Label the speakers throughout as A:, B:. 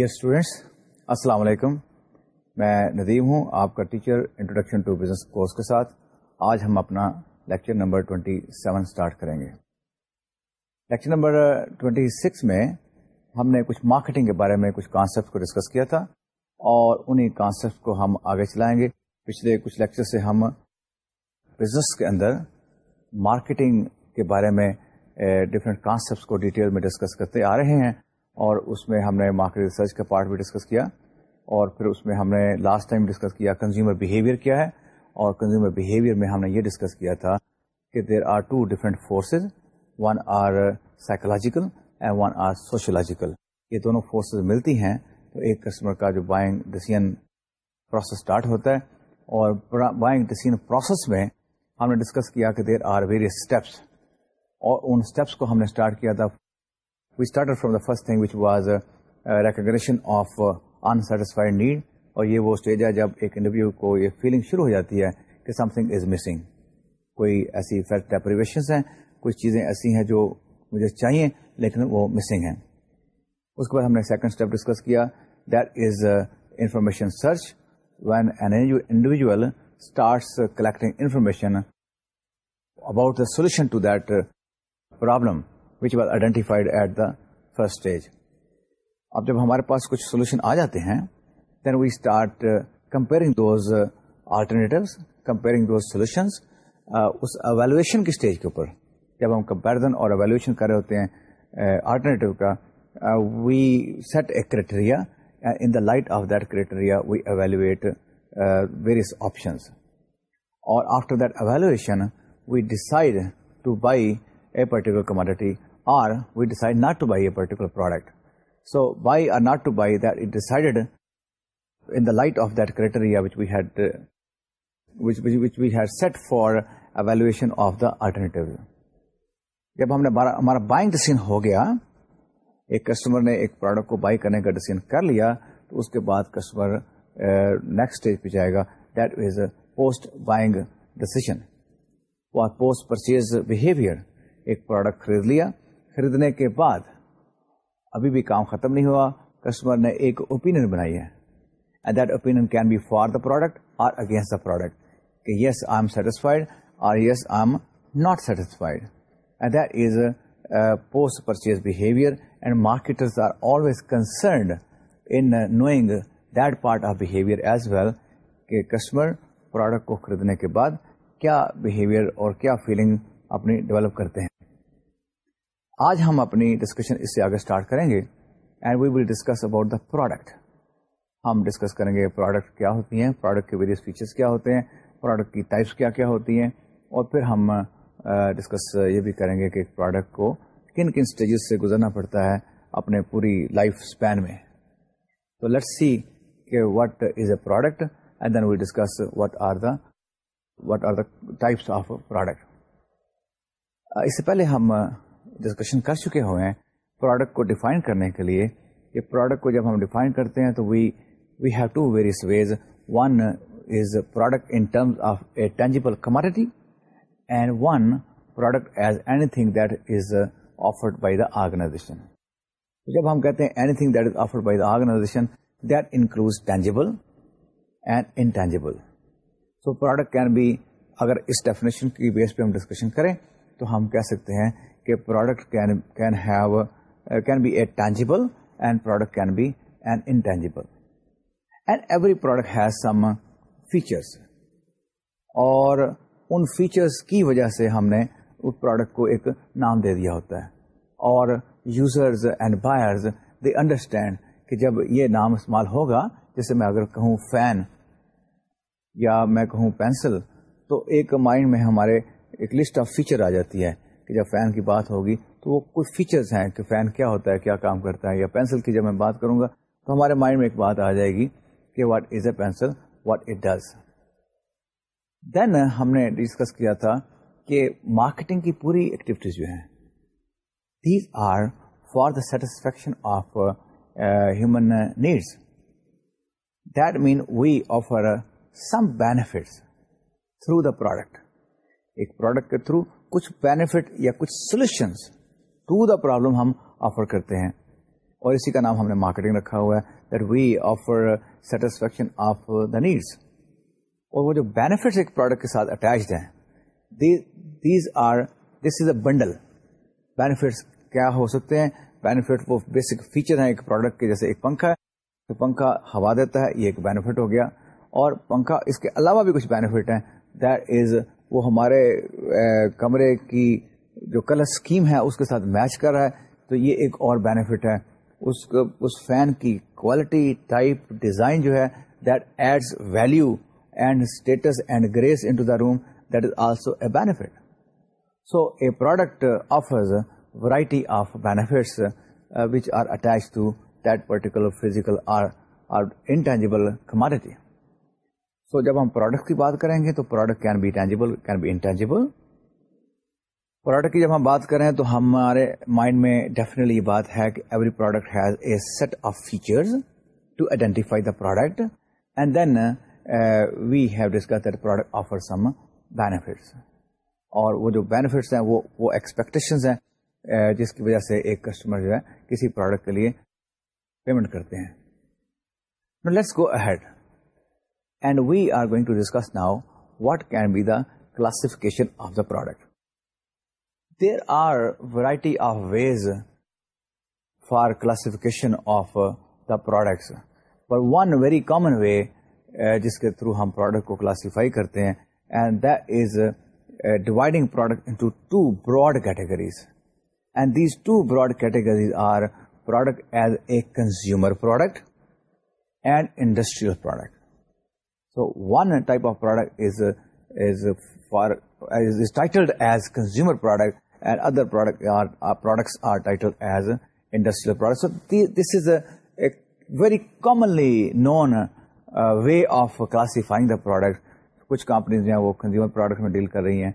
A: Dear students السلام علیکم میں ندیم ہوں، آپ کا teacher introduction to business course کے ساتھ. آج ہم اپنا لیکچر نمبر 27 اسٹارٹ کریں گے. لیکچر نمبر 26 میں ہم نے کچھ مارکیٹنگ کے بارے میں کچھ کانسیپٹ کو ڈسکس کیا تھا اور انہی کانسیپٹ کو ہم آگے چلائیں گے. پچھلے کچھ لیکچر سے ہم بزنس کے اندر مارکیٹنگ کے بارے میں eh, ڈفرینٹ کانسیپٹس کو ڈیٹیل میں ڈسکس کرتے آ رہے ہیں. اور اس میں ہم نے مارکیٹ ریسرچ کا پارٹ بھی ڈسکس کیا اور پھر اس میں ہم نے لاسٹ ٹائم ڈسکس کیا کنزیومر بیہیویئر کیا ہے اور کنزیومر بیہیویئر میں ہم نے یہ ڈسکس کیا تھا کہ there are two different forces one are psychological and one are sociological یہ دونوں فورسز ملتی ہیں تو ایک کسٹمر کا جو بائنگ ڈسیزن پروسیس اسٹارٹ ہوتا ہے اور بائنگ ڈسیزن پروسیس میں ہم نے ڈسکس کیا کہ دیر آر ویریس اسٹیپس اور ان اسٹیپس کو ہم نے اسٹارٹ کیا تھا we start from the first thing which was recognition of unsatisfied need اور یہ وہ اسٹیج ہے جب ایک انٹرویو کو یہ فیلنگ شروع ہو جاتی ہے کہ سم تھنگ از مسنگ کوئی ایسی فیکٹ ڈیپریویشن ہیں، کچھ چیزیں ایسی ہیں جو مجھے چاہیے، لیکن وہ مسنگ ہیں۔ اس کے بعد ہم نے سیکنڈ اسٹیپ ڈسکس کیا that is information search when an individual starts collecting information about the solution to that problem which was identified at the first stage اب جب ہمارے پاس کچھ سولوشن آ جاتے ہیں then we start comparing those alternatives comparing those solutions us evaluation کی stage کے اوپر. جب ہم کمپیرزن اور اویلویشن کر رہے ہوتے ہیں uh, آلٹرنیٹیو کا we set a criteria in the light of that criteria we evaluate various options اور after that evaluation we decide to buy a particular commodity or we decide not to buy a particular product. So buy or not to buy, that it decided in the light of that criteria which we had uh, which, which, which we had set for evaluation of the alternative. جب ہم نے ہمارا buying decision ہو گیا ایک customer نے ایک product کو buy کرنے کا ڈیسیزن کر لیا تو اس کے بعد کسٹمر نیکسٹ اسٹیج پہ جائے گا that is post buying decision post purchase behaviour ایک پروڈکٹ خرید لیا خریدنے کے بعد ابھی بھی کام ختم نہیں ہوا کسٹمر نے ایک اوپین بنائی ہے۔ And that opinion can be for the product اور اگینسٹ دا پروڈکٹ کہ یس آئی ایم سیٹسفائڈ اور yes I am not satisfied and that is post purchase behaviour and marketers are always concerned in knowing that part of behaviour as well کہ customer product کو خریدنے کے بعد کیا behaviour اور کیا feeling اپنی ڈیولپ کرتے ہیں۔ آج ہم اپنی ڈسکشن اس سے آگے اسٹارٹ کریں گے and we will discuss about the product ہم ڈسکس کریں گے پروڈکٹ کیا ہوتی ہیں پروڈکٹ کے ویریس فیچرس کیا ہوتے ہیں پروڈکٹ کی ٹائپس کیا کیا ہوتی ہیں اور پھر ہم ڈسکس یہ بھی کریں گے کہ ایک پروڈکٹ کو کن کن اسٹیجز سے گزرنا پڑتا ہے اپنے پوری لائف اسپین میں. تو لیٹ سی کہ what is a product and then we discuss what are the what are the types of product اس سے پہلے ہم ڈسکشن کر چکے ہوئے ہیں پروڈکٹ کو ڈیفائن کرنے کے لیے کہ پروڈکٹ کو جب ہم ڈیفائن کرتے ہیں تو we we have two various ways one is product in terms of a tangible commodity and one product as anything that is offered by the organization جب ہم کہتے ہیں anything that is offered by the organization that include tangible and intangible so product can be اگر اس definition کی بیس پہ ہم discussion کریں تو ہم کہہ سکتے ہیں کہ product can have can be a tangible and product can be an intangible and every product has some features اور ان فیچرس کی وجہ سے ہم نے اس پروڈکٹ کو ایک نام دے دیا ہوتا ہے. اور users and buyers they understand کہ جب یہ نام استعمال ہوگا، جیسے میں اگر کہوں فین یا میں کہوں پینسل تو ایک مائنڈ میں ہمارے ایک لسٹ آف فیچر آ جاتی ہے. کہ جب فین کی بات ہوگی تو وہ کچھ فیچرز ہیں کہ فین کیا ہوتا ہے، کیا کام کرتا ہے، یا پینسل کی جب میں بات کروں گا تو ہمارے مائنڈ میں ایک بات آ جائے گی کہ what is a pencil what it does then ہم نے ڈسکس کیا تھا کہ مارکیٹنگ کی پوری ایکٹیویٹیز جو ہیں these are for the satisfaction of human needs that mean we offer some benefits through the product ایک پروڈکٹ کے تھرو کچھ بینیفٹ یا کچھ سولوشنس ٹو دا پرابلم ہم آفر کرتے ہیں۔ اور اسی کا نام ہم نے مارکیٹنگ رکھا ہوا ہے that we offer satisfaction of the needs اور وہ جو بینیفٹس ایک پروڈکٹ کے ساتھ اٹیچڈ ہیں these are this is a bundle benefits کیا ہو سکتے ہیں؟ بینیفٹ وہ بیسک فیچر ہیں ایک پروڈکٹ کے، جیسے ایک پنکھا ہے۔ تو پنکھا ہوا دیتا ہے، یہ ایک بینیفٹ ہو گیا۔ اور پنکھا اس کے علاوہ بھی کچھ بینیفٹ ہیں۔ دیٹ از وہ ہمارے کمرے کی جو کلر اسکیم ہے، اس کے ساتھ میچ کر رہا ہے۔ تو یہ ایک اور بینیفٹ ہے۔ اس اس فین کی کوالٹی ٹائپ ڈیزائن جو ہے that adds value and status and grace into the room that is also a benefit so a product offers variety of benefits which are attach to that particular physical or intangible commodity so جب ہم product کی بات کریں گے تو product can be tangible can be intangible product کی جب ہم بات کریں تو ہمارے مائنڈ میں ڈیفینیٹلی یہ بات ہے کہ every product has a set of features to identify the product and then we have discuss that product offer some benefits اور وہ جو بینیفٹس ہیں وہ وہ ایکسپیکٹیشنز ہیں uh, جس کی وجہ سے ایک کسٹمر جو ہے کسی پروڈکٹ کے لیے پیمنٹ کرتے ہیں. Let's go ahead and we are going to discuss now what can be the classification of the product there are variety of ways for classification of the products per one very common way جس کے through ہم product کو classify کرتے ہیں and that is dividing product into two broad categories and these two broad categories are product as a consumer product and industrial product so one type of product is is for is titled as consumer product and other product are, uh, products are titled as industrial products. So the, this is a, a very commonly known کچھ companies جو ہیں وہ consumer product میں deal کر رہی ہیں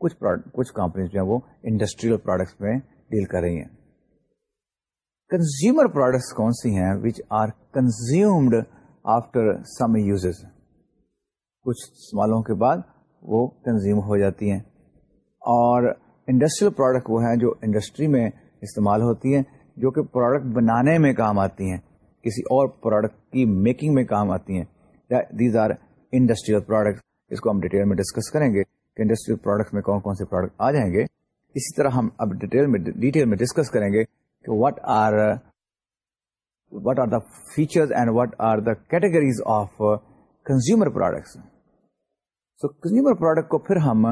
A: کچھ کچھ کمپنیز جو ہیں وہ انڈسٹریل پروڈکٹس میں ڈیل کر رہی ہیں کنزیومر پروڈکٹس کون سی ہیں which are consumed after some uses کچھ سوالوں کے بعد وہ کنزیوم ہو جاتی ہیں۔ اور انڈسٹریل پروڈکٹ وہ ہیں جو انڈسٹری میں استعمال ہوتی ہیں، جو کہ پروڈکٹ بنانے میں کام آتی ہیں، کسی اور پروڈکٹ کی میکنگ میں کام آتی ہیں۔ دیز آر انڈسٹریل پروڈکٹ اس کو ہم ڈیٹیل میں ڈسکس کریں گے کہ انڈسٹریل پروڈکٹ میں کون کون سے پروڈکٹ آ جائیں گے۔ اسی طرح ہم اب ڈیٹیل میں ڈیٹیل میں ڈسکس کریں گے کہ what are what are the feature and what are the categories of consumer products so consumer product کو پھر ہم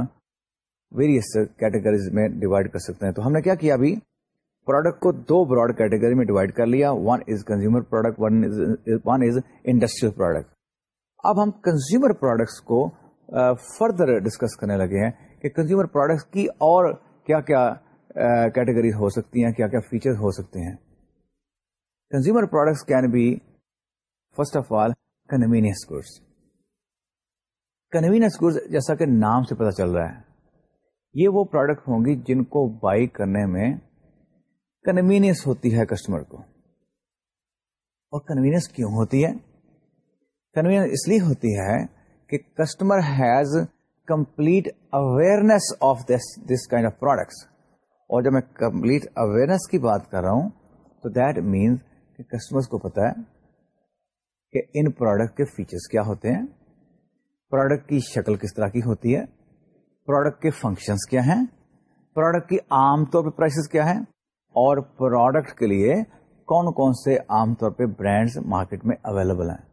A: ویریس کیٹیگریز میں ڈیوائڈ کر سکتے ہیں۔ تو ہم نے کیا کیا ابھی؟ پروڈکٹ کو دو براڈ کیٹیگری میں ڈیوائڈ کر لیا۔ One is consumer product one is industrial product اب ہم کنزیومر پروڈکٹس کو فردر ڈسکس کرنے لگے ہیں کہ کنزیومر پروڈکٹس کی اور کیا کیا کیٹیگریز ہو سکتی ہیں، کیا کیا فیچر ہو سکتے ہیں۔ Consumer products can be first of all convenience goods convenience goods جیسا کہ نام سے پتا چل رہا ہے، یہ وہ پروڈکٹ ہوں گی جن کو بائی کرنے میں کنوینئنس ہوتی ہے کسٹمر کو۔ اور کنوینئنس کیوں ہوتی ہے؟ کنوینئنس اس لیے ہوتی ہے کہ customer has complete awareness of this this kind of products اور جب میں کمپلیٹ اویئرنیس کی بات کر رہا ہوں، تو دیٹ مینس کہ کسٹمر کو پتا ہے کہ ان پروڈکٹ کے فیچرس کیا ہوتے ہیں? پروڈکٹ کی شکل کس طرح کی ہوتی ہے? پروڈکٹ کے فنکشنز کیا ہیں? پروڈکٹ کی عام طور پہ پرائسز کیا ہیں؟ اور پروڈکٹ کے لیے کون کون سے عام طور پہ برانڈز مارکیٹ میں اویلیبل ہیں؟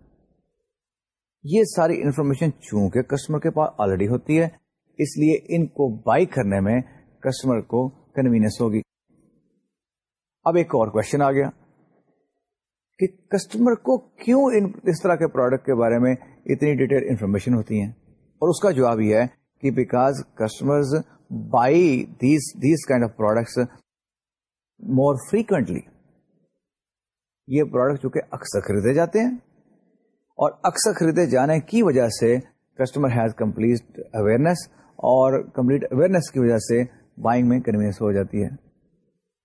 A: یہ ساری انفارمیشن چونکہ کسٹمر کے پاس آلریڈی ہوتی ہے، اس لیے ان کو بائی کرنے میں کسٹمر کو کنوینئنس ہوگی۔ اب ایک اور کوشچن آ گیا۔ کہ کسٹمر کو کیوں ان اس طرح کے پروڈکٹ کے بارے میں اتنی ڈیٹیل انفارمیشن ہوتی ہیں؟ اور اس کا جواب یہ ہے کہ because customers buy these these kind of products more frequently یہ پروڈکٹ چونکہ اکثر خریدے جاتے ہیں اور اکثر خریدے جانے کی وجہ سے کسٹمر ہیز کمپلیٹ اویئرنیس اور کمپلیٹ اویئرنیس کی وجہ سے بائنگ میں کنوینس ہو جاتی ہے۔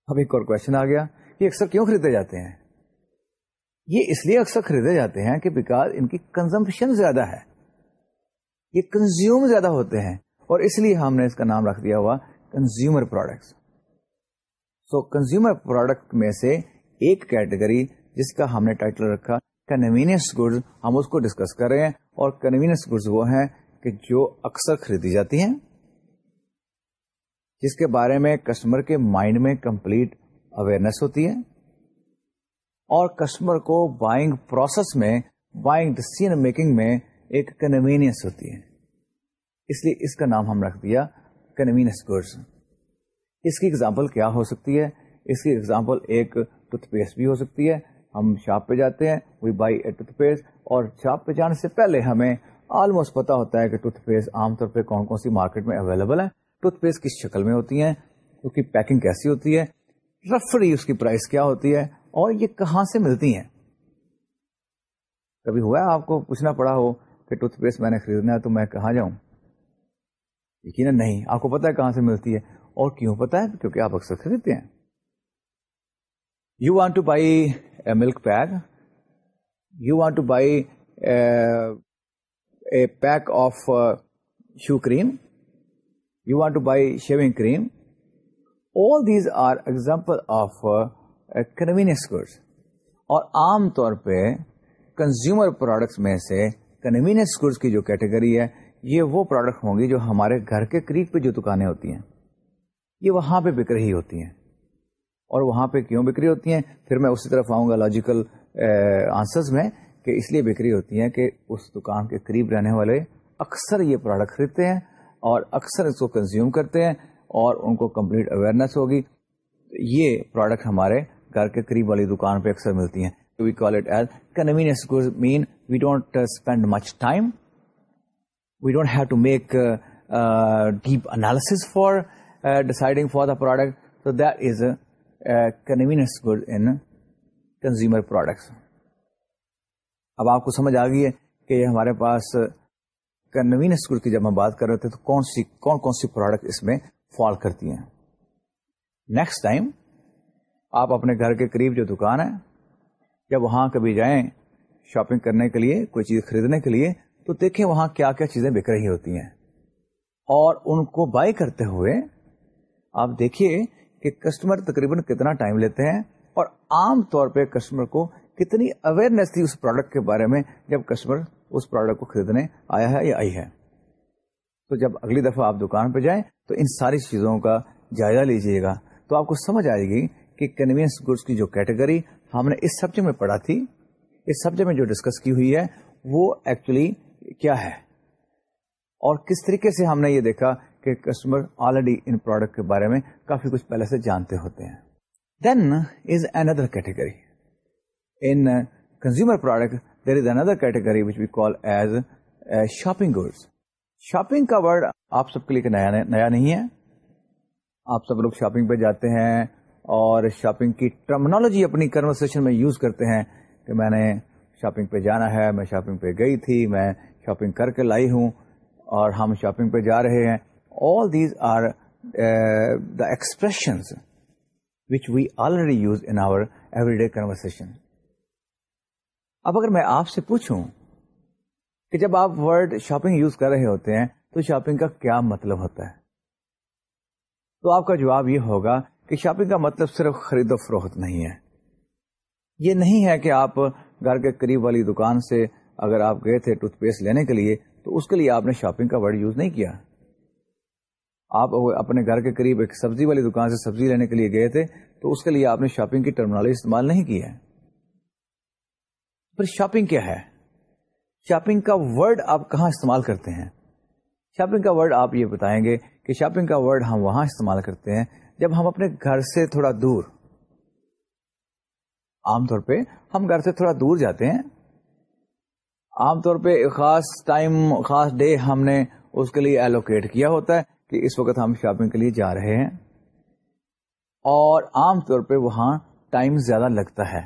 A: اب ایک اور کوشچن آ گیا کہ اکثر کیوں خریدے جاتے ہیں؟ یہ اس لیے اکثر خریدے جاتے ہیں کہ بیکاز ان کی کنزمپشن زیادہ ہے۔ یہ کنزیوم زیادہ ہوتے ہیں اور اس لیے ہم نے اس کا نام رکھ دیا ہوا consumer products so consumer product میں سے ایک کیٹیگری جس کا ہم نے ٹائٹل رکھا کنوینئنس گڈ ہم اس کو ڈسکس کر رہے ہیں اور کنوینئنس گڈ وہ ہیں کہ جو اکثر خریدی جاتی ہیں، جس کے بارے میں کسٹمر کے مائنڈ میں کمپلیٹ اویئرنیس ہوتی ہے۔ اور کسٹمر کو بائنگ پروسیس میں بائنگ ڈسیزن میکنگ میں ایک کنوینئنس ہوتی ہے۔ اس لیے اس کا نام ہم رکھ دیا کنوینئنس گڈس اس کی اگزامپل کیا ہو سکتی ہے؟ اس کی اگزامپل ایک ٹوتھ پیسٹ بھی ہو سکتی ہے۔ ہم شاپ پہ جاتے ہیں we buy a toothpaste اور شاپ پہ جانے سے پہلے ہمیں آلموسٹ پتا ہوتا ہے کہ ٹوتھ پیسٹ عام طور پہ کون کون سی مارکیٹ میں اویلیبل ہے ٹوتھ پیسٹ کس شکل میں ہوتی ہیں؟ اس کی پیکنگ کیسی ہوتی ہے؟ رفلی اس کی پرائس کیا ہوتی ہے؟ اور یہ کہاں سے ملتی ہیں؟ کبھی ہوا ہے آپ کو پوچھنا پڑا ہو کہ ٹوتھ پیسٹ میں نے خریدنا ہے تو میں کہاں جاؤں؟ یقیناً نہیں، آپ کو پتا ہے کہاں سے ملتی ہے۔ اور کیوں پتا ہے؟ کیونکہ آپ اکثر خریدتے ہیں۔ You want to buy a milk pack you want to buy a pack of shoe cream you want to buy shaving cream all these are example of convenience goods اور عام طور پہ کنزیومر پروڈکٹس میں سے convenience goods کی جو category ہے، یہ وہ پروڈکٹ ہوں گی جو ہمارے گھر کے قریب پہ جو دکانیں ہوتی ہیں۔ یہ وہاں پہ بک رہی ہوتی ہیں۔ اور وہاں پہ کیوں بکری ہوتی ہیں؟ پھر میں اسی طرف آؤں گا لاجیکل آنسرز میں کہ اس لیے بکری ہوتی ہیں کہ اس دکان کے قریب رہنے والے اکثر یہ پروڈکٹ خریدتے ہیں اور اکثر اس کو کنزیوم کرتے ہیں اور ان کو کمپلیٹ اویئرنیس ہوگی۔ یہ پروڈکٹ ہمارے گھر کے قریب والی دکان پہ اکثر ملتی ہیں we call it as convenience mean we don't spend much time we don't have to make deep analysis for deciding for the product تو that is convenience good in consumer products اب آپ کو سمجھ آ گئی ہے کہ یہ ہمارے پاس کنوینئنس گڈ کی جب ہم بات کر رہے تھے تو کون سی، کون کون سی پروڈکٹ اس میں فال کرتی ہیں۔ نیکسٹ ٹائم آپ اپنے گھر کے قریب جو دکان ہے جب وہاں کبھی جائیں شاپنگ کرنے کے لیے، کوئی چیز خریدنے کے لیے، تو دیکھیں وہاں کیا کیا چیزیں بک رہی ہوتی ہیں۔ اور ان کو بائی کرتے ہوئے آپ دیکھیے کہ کسٹمر تقریباً کتنا ٹائم لیتے ہیں اور عام طور پہ کسٹمر کو کتنی اویئرنیس تھی اس پروڈکٹ کے بارے میں جب کسٹمر اس پروڈکٹ کو خریدنے آیا ہے یا آئی ہے۔ تو جب اگلی دفعہ آپ دکان پہ جائیں تو ان ساری چیزوں کا جائزہ لیجیے گا تو آپ کو سمجھ آئے گی کہ کنوینس گڈس کی جو کیٹیگری ہم نے اس سبجیکٹ میں پڑھا تھی، اس سبجیکٹ میں جو ڈسکس کی ہوئی ہے، وہ ایکچولی کیا ہے؟ اور کس طریقے سے ہم نے یہ دیکھا کہ کسٹمر آلریڈی ان پروڈکٹ کے بارے میں کافی کچھ پہلے سے جانتے ہوتے ہیں۔ Then is another category in consumer product there is another category which we call as shopping goods shopping کا ورڈ آپ سب کے لیے نیا نہیں ہے۔ آپ سب لوگ شاپنگ پہ جاتے ہیں۔ اور شاپنگ کی ٹرمنالوجی اپنی کنورسن میں یوز کرتے ہیں کہ میں نے شاپنگ پہ جانا ہے، میں شاپنگ پہ گئی تھی، میں شاپنگ کر کے لائی ہوں اور ہم شاپنگ پہ جا رہے ہیں۔ All these are the expression which we already use in our every day conversation اب اگر میں آپ سے پوچھوں کہ جب آپ ورڈ شاپنگ یوز کر رہے ہوتے ہیں تو شاپنگ کا کیا مطلب ہوتا ہے؟ تو آپ کا جواب یہ ہوگا کہ شاپنگ کا مطلب صرف خرید و فروخت نہیں ہے۔ یہ نہیں ہے کہ آپ گھر کے قریب والی دکان سے اگر آپ گئے تھے ٹوتھ پیسٹ لینے کے لیے، تو اس کے لیے آپ نے شاپنگ کا ورڈ یوز نہیں کیا۔ آپ اپنے گھر کے قریب ایک سبزی والی دکان سے سبزی لینے کے لیے گئے تھے، تو اس کے لیے آپ نے شاپنگ کی ٹرمنالوجی استعمال نہیں کی ہے۔ پھر شاپنگ کیا ہے؟ شاپنگ کا ورڈ آپ کہاں استعمال کرتے ہیں؟ شاپنگ کا ورڈ آپ یہ بتائیں گے کہ شاپنگ کا ورڈ ہم وہاں استعمال کرتے ہیں جب ہم اپنے گھر سے تھوڑا دور، عام طور پہ ہم گھر سے تھوڑا دور جاتے ہیں، عام طور پہ خاص ٹائم، خاص ڈے ہم نے اس کے لیے ایلوکیٹ کیا ہوتا ہے کہ اس وقت ہم شاپنگ کے لیے جا رہے ہیں۔ اور عام طور پہ وہاں ٹائم زیادہ لگتا ہے۔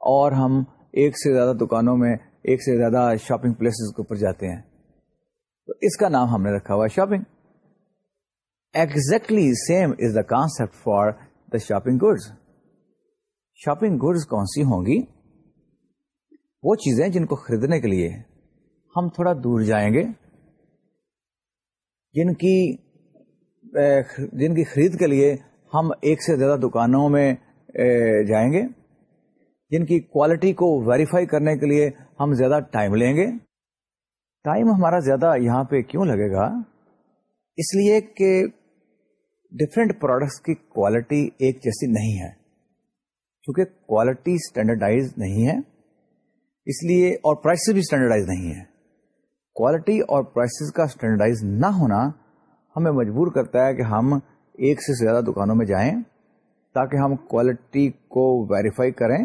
A: اور ہم ایک سے زیادہ دکانوں میں، ایک سے زیادہ شاپنگ پلیسز کے اوپر جاتے ہیں۔ تو اس کا نام ہم نے رکھا ہوا ہے shopping exactly same is the concept for the shopping goods shopping goods کون سی ہوں گی؟ وہ چیزیں جن کو خریدنے کے لیے ہم تھوڑا دور جائیں گے، جن کی جن کی خرید کے لیے ہم ایک سے زیادہ دکانوں میں جائیں گے، جن کی کوالٹی کو ویریفائی کرنے کے لیے ہم زیادہ ٹائم لیں گے۔ ٹائم ہمارا زیادہ یہاں پہ کیوں لگے گا؟ اس لیے کہ ڈفرینٹ پروڈکٹس کی کوالٹی ایک جیسی نہیں ہے۔ کیونکہ کوالٹی اسٹینڈرڈائز نہیں ہے، اس لیے اور پرائسز بھی اسٹینڈرڈائز نہیں ہے۔ کوالٹی اور پرائسز کا اسٹینڈرڈائز نہ ہونا ہمیں مجبور کرتا ہے کہ ہم ایک سے زیادہ دکانوں میں جائیں تاکہ ہم کوالٹی کو ویریفائی کریں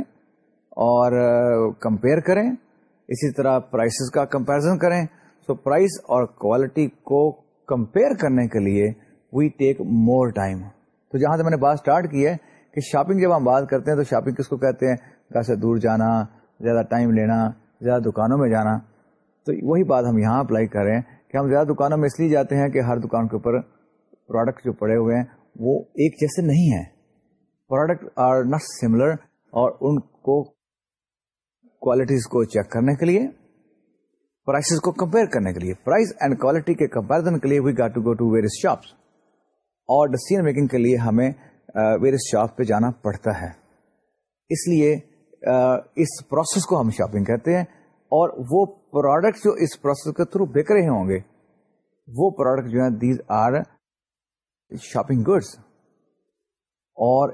A: اور کمپیئر کریں۔ اسی طرح پرائسز کا کمپیرزن کریں۔ سو پرائس اور کوالٹی کو کمپیئر کرنے کے لیے وی ٹیک مور ٹائم تو جہاں سے میں نے بات اسٹارٹ کی ہے کہ شاپنگ جب ہم بات کرتے ہیں تو شاپنگ کس کو کہتے ہیں؟ گھر سے دور جانا، زیادہ ٹائم لینا، زیادہ دکانوں میں جانا۔ تو وہی بات ہم یہاں اپلائی کر رہے ہیں کہ ہم زیادہ دکانوں میں اس لیے جاتے ہیں کہ ہر دکان کے اوپر پروڈکٹ جو پڑے ہوئے ہیں وہ ایک جیسے نہیں ہیں۔ پروڈکٹ آر ناٹ سملر اور ان کو کوالٹیز کو چیک کرنے کے لیے پرائسز کو کمپیئر کرنے کے لیے۔ پرائز اینڈ کوالٹی کے کمپیرزن کے لیے we got to go to various shops اور ڈسیزن میکنگ کے لیے ہمیں ویریس شاپ پہ جانا پڑتا ہے۔ اس لیے اس پروسیس کو ہم شاپنگ کہتے ہیں اور وہ پروڈکٹ جو اس پروسیس کے تھرو بک رہے ہوں گے، وہ پروڈکٹ جو ہیں دیز آر شاپنگ گڈس اور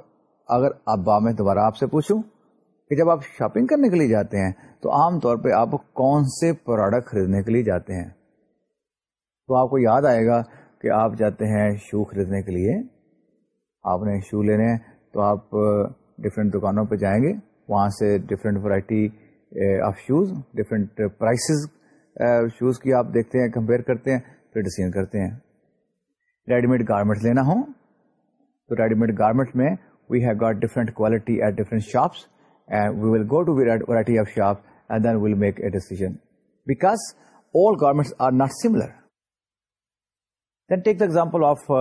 A: اگر اب میں دوبارہ آپ سے پوچھوں کہ جب آپ شاپنگ کرنے کے لیے جاتے ہیں، تو عام طور پہ آپ کون سے پروڈکٹ خریدنے کے لیے جاتے ہیں؟ تو آپ کو یاد آئے گا کہ آپ جاتے ہیں شو خریدنے کے لیے، آپ نے شو لینے ہیں تو آپ ڈفرینٹ دکانوں پہ جائیں گے، وہاں سے different variety of shoes different prices shoes کی آپ دیکھتے ہیں کمپیئر کرتے ہیں، پھر ڈسیزن کرتے ہیں۔ ریڈی میڈ گارمنٹ لینا ہو تو ریڈی میڈ گارمنٹ میں we have got different quality at different shops we will go to variety of shop and then will make a decision because all garments are not similar then take the example of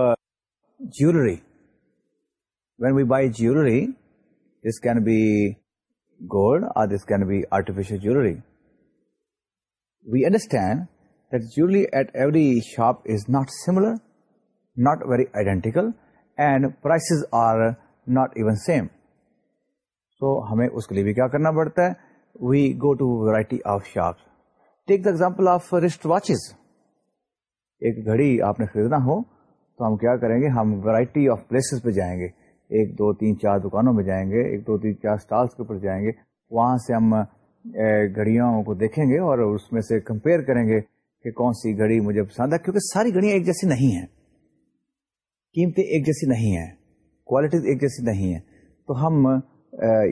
A: jewellery when we buy jewellery this can be gold or this can be artificial jewelry. We understand that jewelry at every shop is not similar, not very identical, and prices are not even same. So ہمیں اس کے لیے بھی کیا کرنا پڑتا ہے we go to variety of shop take the example of wrist watches ایک گھڑی آپ نے خریدنا ہو، تو ہم کیا کریں گے؟ ہم ویرائٹی آف پلیسز پہ جائیں گے۔ ایک، دو، تین، چار دکانوں میں جائیں گے، ایک، دو، تین، چار اسٹالس کے اوپر جائیں گے۔ وہاں سے ہم گھڑیوں کو دیکھیں گے اور اس میں سے کمپیئر کریں گے کہ کون سی گھڑی مجھے پسند ہے، کیونکہ ساری گھڑیاں ایک جیسی نہیں ہیں۔ قیمتیں ایک جیسی نہیں ہیں۔ کوالٹیز ایک جیسی نہیں ہیں۔ تو ہم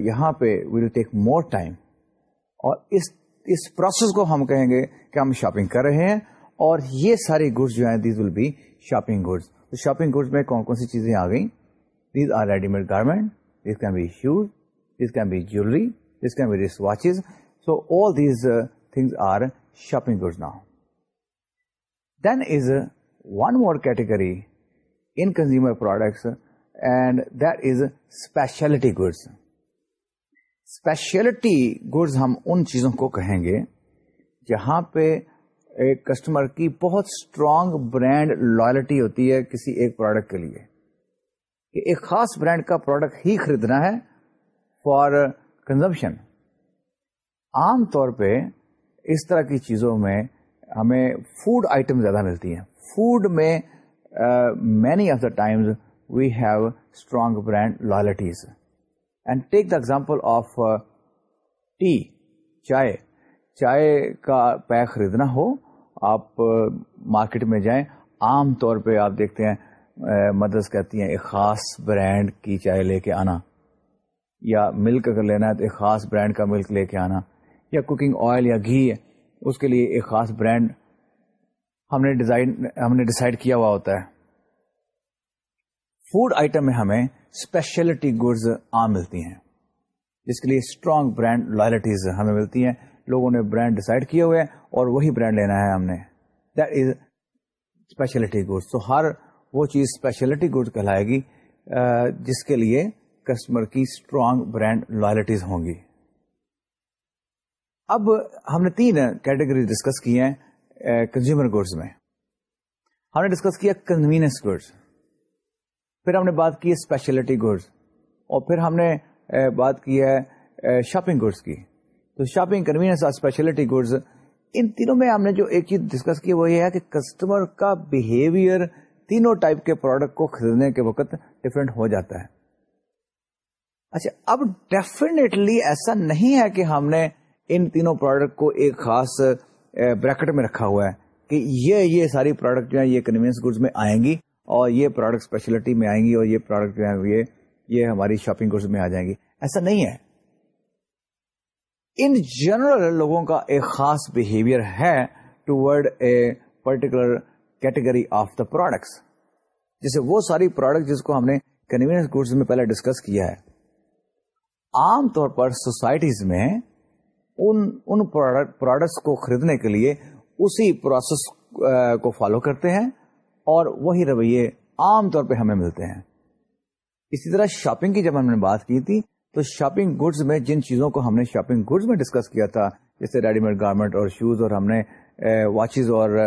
A: یہاں پہ ول ٹیک مور ٹائم اور اس اس پروسیس کو ہم کہیں گے کہ ہم شاپنگ کر رہے ہیں اور یہ ساری گڈس جو ہیں these will be shopping goods تو شاپنگ گڈس میں کون کون سی چیزیں آ گئیں؟ These are ready made garment these can be shoes these can be jewellery this can be this watches so all these things are shopping goods now then is one more category in consumer products and that is speciality goods speciality goods ہم ان چیزوں کو کہیں گے جہاں پہ ایک customer کی بہت اسٹرانگ برانڈ لائلٹی ہوتی ہے کسی ایک پروڈکٹ کے لیے کہ ایک خاص برانڈ کا پروڈکٹ ہی خریدنا ہے فار کنزمپشن عام طور پہ اس طرح کی چیزوں میں ہمیں فوڈ آئٹم زیادہ ملتی ہیں۔ فوڈ میں many of the times we have strong brand loyalties and take the example of tea چائے۔ چائے کا پیک خریدنا ہو، آپ مارکیٹ میں جائیں۔ عام طور پہ آپ دیکھتے ہیں مدرس کہتی ہیں، ایک خاص برانڈ کی چائے لے کے آنا۔ یا ملک اگر لینا ہے تو ایک خاص برانڈ کا ملک لے کے آنا۔ یا کوکنگ آئل یا گھی ہے، اس کے لیے ایک خاص برانڈ ہم نے ڈیزائن، ہم نے ڈسائڈ کیا ہوا ہوتا ہے۔ فوڈ آئٹم میں ہمیں اسپیشلٹی گڈز عام ملتی ہیں، جس کے لیے اسٹرانگ برانڈ لائلٹیز ہمیں ملتی ہیں۔ لوگوں نے برانڈ ڈسائڈ کیے ہوئے اور وہی برانڈ لینا ہے ہم نے۔ دیٹ از اسپیشلٹی گڈس تو ہر وہ چیز اسپیشلٹی گڈ کہلائے گی جس کے لیے کسٹمر کی اسٹرانگ برانڈ لائلٹیز ہوں گی۔ اب ہم نے تین کیٹیگری ڈسکس کی ہیں کنزیومر گڈس میں۔ ہم نے ڈسکس کیا کنوینئنس گڈس پھر ہم نے بات کی اسپیشلٹی گڈس اور پھر ہم نے بات کی ہے شاپنگ گڈس کی۔ تو شاپنگ کنوینئنس اور اسپیشلٹی گڈس ان تینوں میں ہم نے جو ایک چیز ڈسکس کی وہ یہ ہے کہ کسٹمر کا بہیویئر تینوں ٹائپ کے پروڈکٹ کو خریدنے کے وقت ڈفرینٹ ہو جاتا ہے۔ اچھا اب ڈیفینیٹلی ایسا نہیں ہے کہ ہم نے ان تینوں پروڈکٹ کو ایک خاص بریکٹ میں رکھا ہوا ہے کہ یہ یہ ساری پروڈکٹ جو ہیں، یہ کنوینس گڈس میں آئیں گی اور یہ پروڈکٹ اسپیشلٹی میں آئیں گی اور یہ پروڈکٹ جو ہے یہ یہ ہماری شاپنگ گڈس میں آ جائیں گی۔ ایسا نہیں ہے۔ ان جنرل لوگوں کا ایک خاص بہیویئر ہے toward a particular category of the products جیسے وہ ساری پروڈکٹ جس کو ہم نے کنوینئنس گڈس میں پہلے ڈسکس کیا ہے. عام طور پر سوسائٹیز میں ان ان پروڈکٹس کو خریدنے کے لیے اسی پروسیس کو فالو کرتے ہیں اور وہی رویے عام طور پہ ہمیں ملتے ہیں. اسی طرح شاپنگ کی جب ہم نے بات کی تھی تو شاپنگ گڈز میں جن چیزوں کو ہم نے شاپنگ گڈز میں ڈسکس کیا تھا، جیسے ریڈی میڈ گارمنٹ اور شوز اور ہم نے واچز اور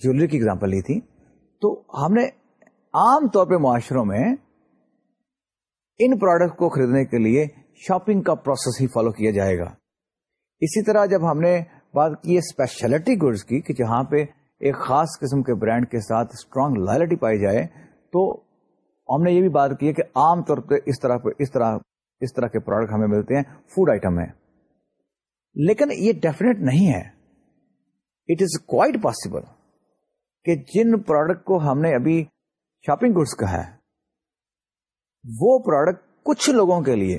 A: جیولری کی اگزامپل لی تھی۔ تو ہم نے عام طور پہ معاشروں میں ان پروڈکٹ کو خریدنے کے لیے شاپنگ کا پروسیس ہی فالو کیا جائے گا۔ اسی طرح جب ہم نے بات کی اسپیشلٹی گڈس کی، کہ جہاں پہ ایک خاص قسم کے برانڈ کے ساتھ اسٹرانگ لائلٹی پائی جائے، تو ہم نے یہ بھی بات کی ہے کہ عام طور پہ اس طرح اس طرح اس طرح کے پروڈکٹ ہمیں ملتے ہیں فوڈ آئٹم میں لیکن یہ ڈیفینیٹ نہیں ہے۔ اٹ از کوائٹ پاسبل کہ جن پروڈکٹ کو ہم نے ابھی شاپنگ گڈس کہا ہے، وہ پروڈکٹ کچھ لوگوں کے لیے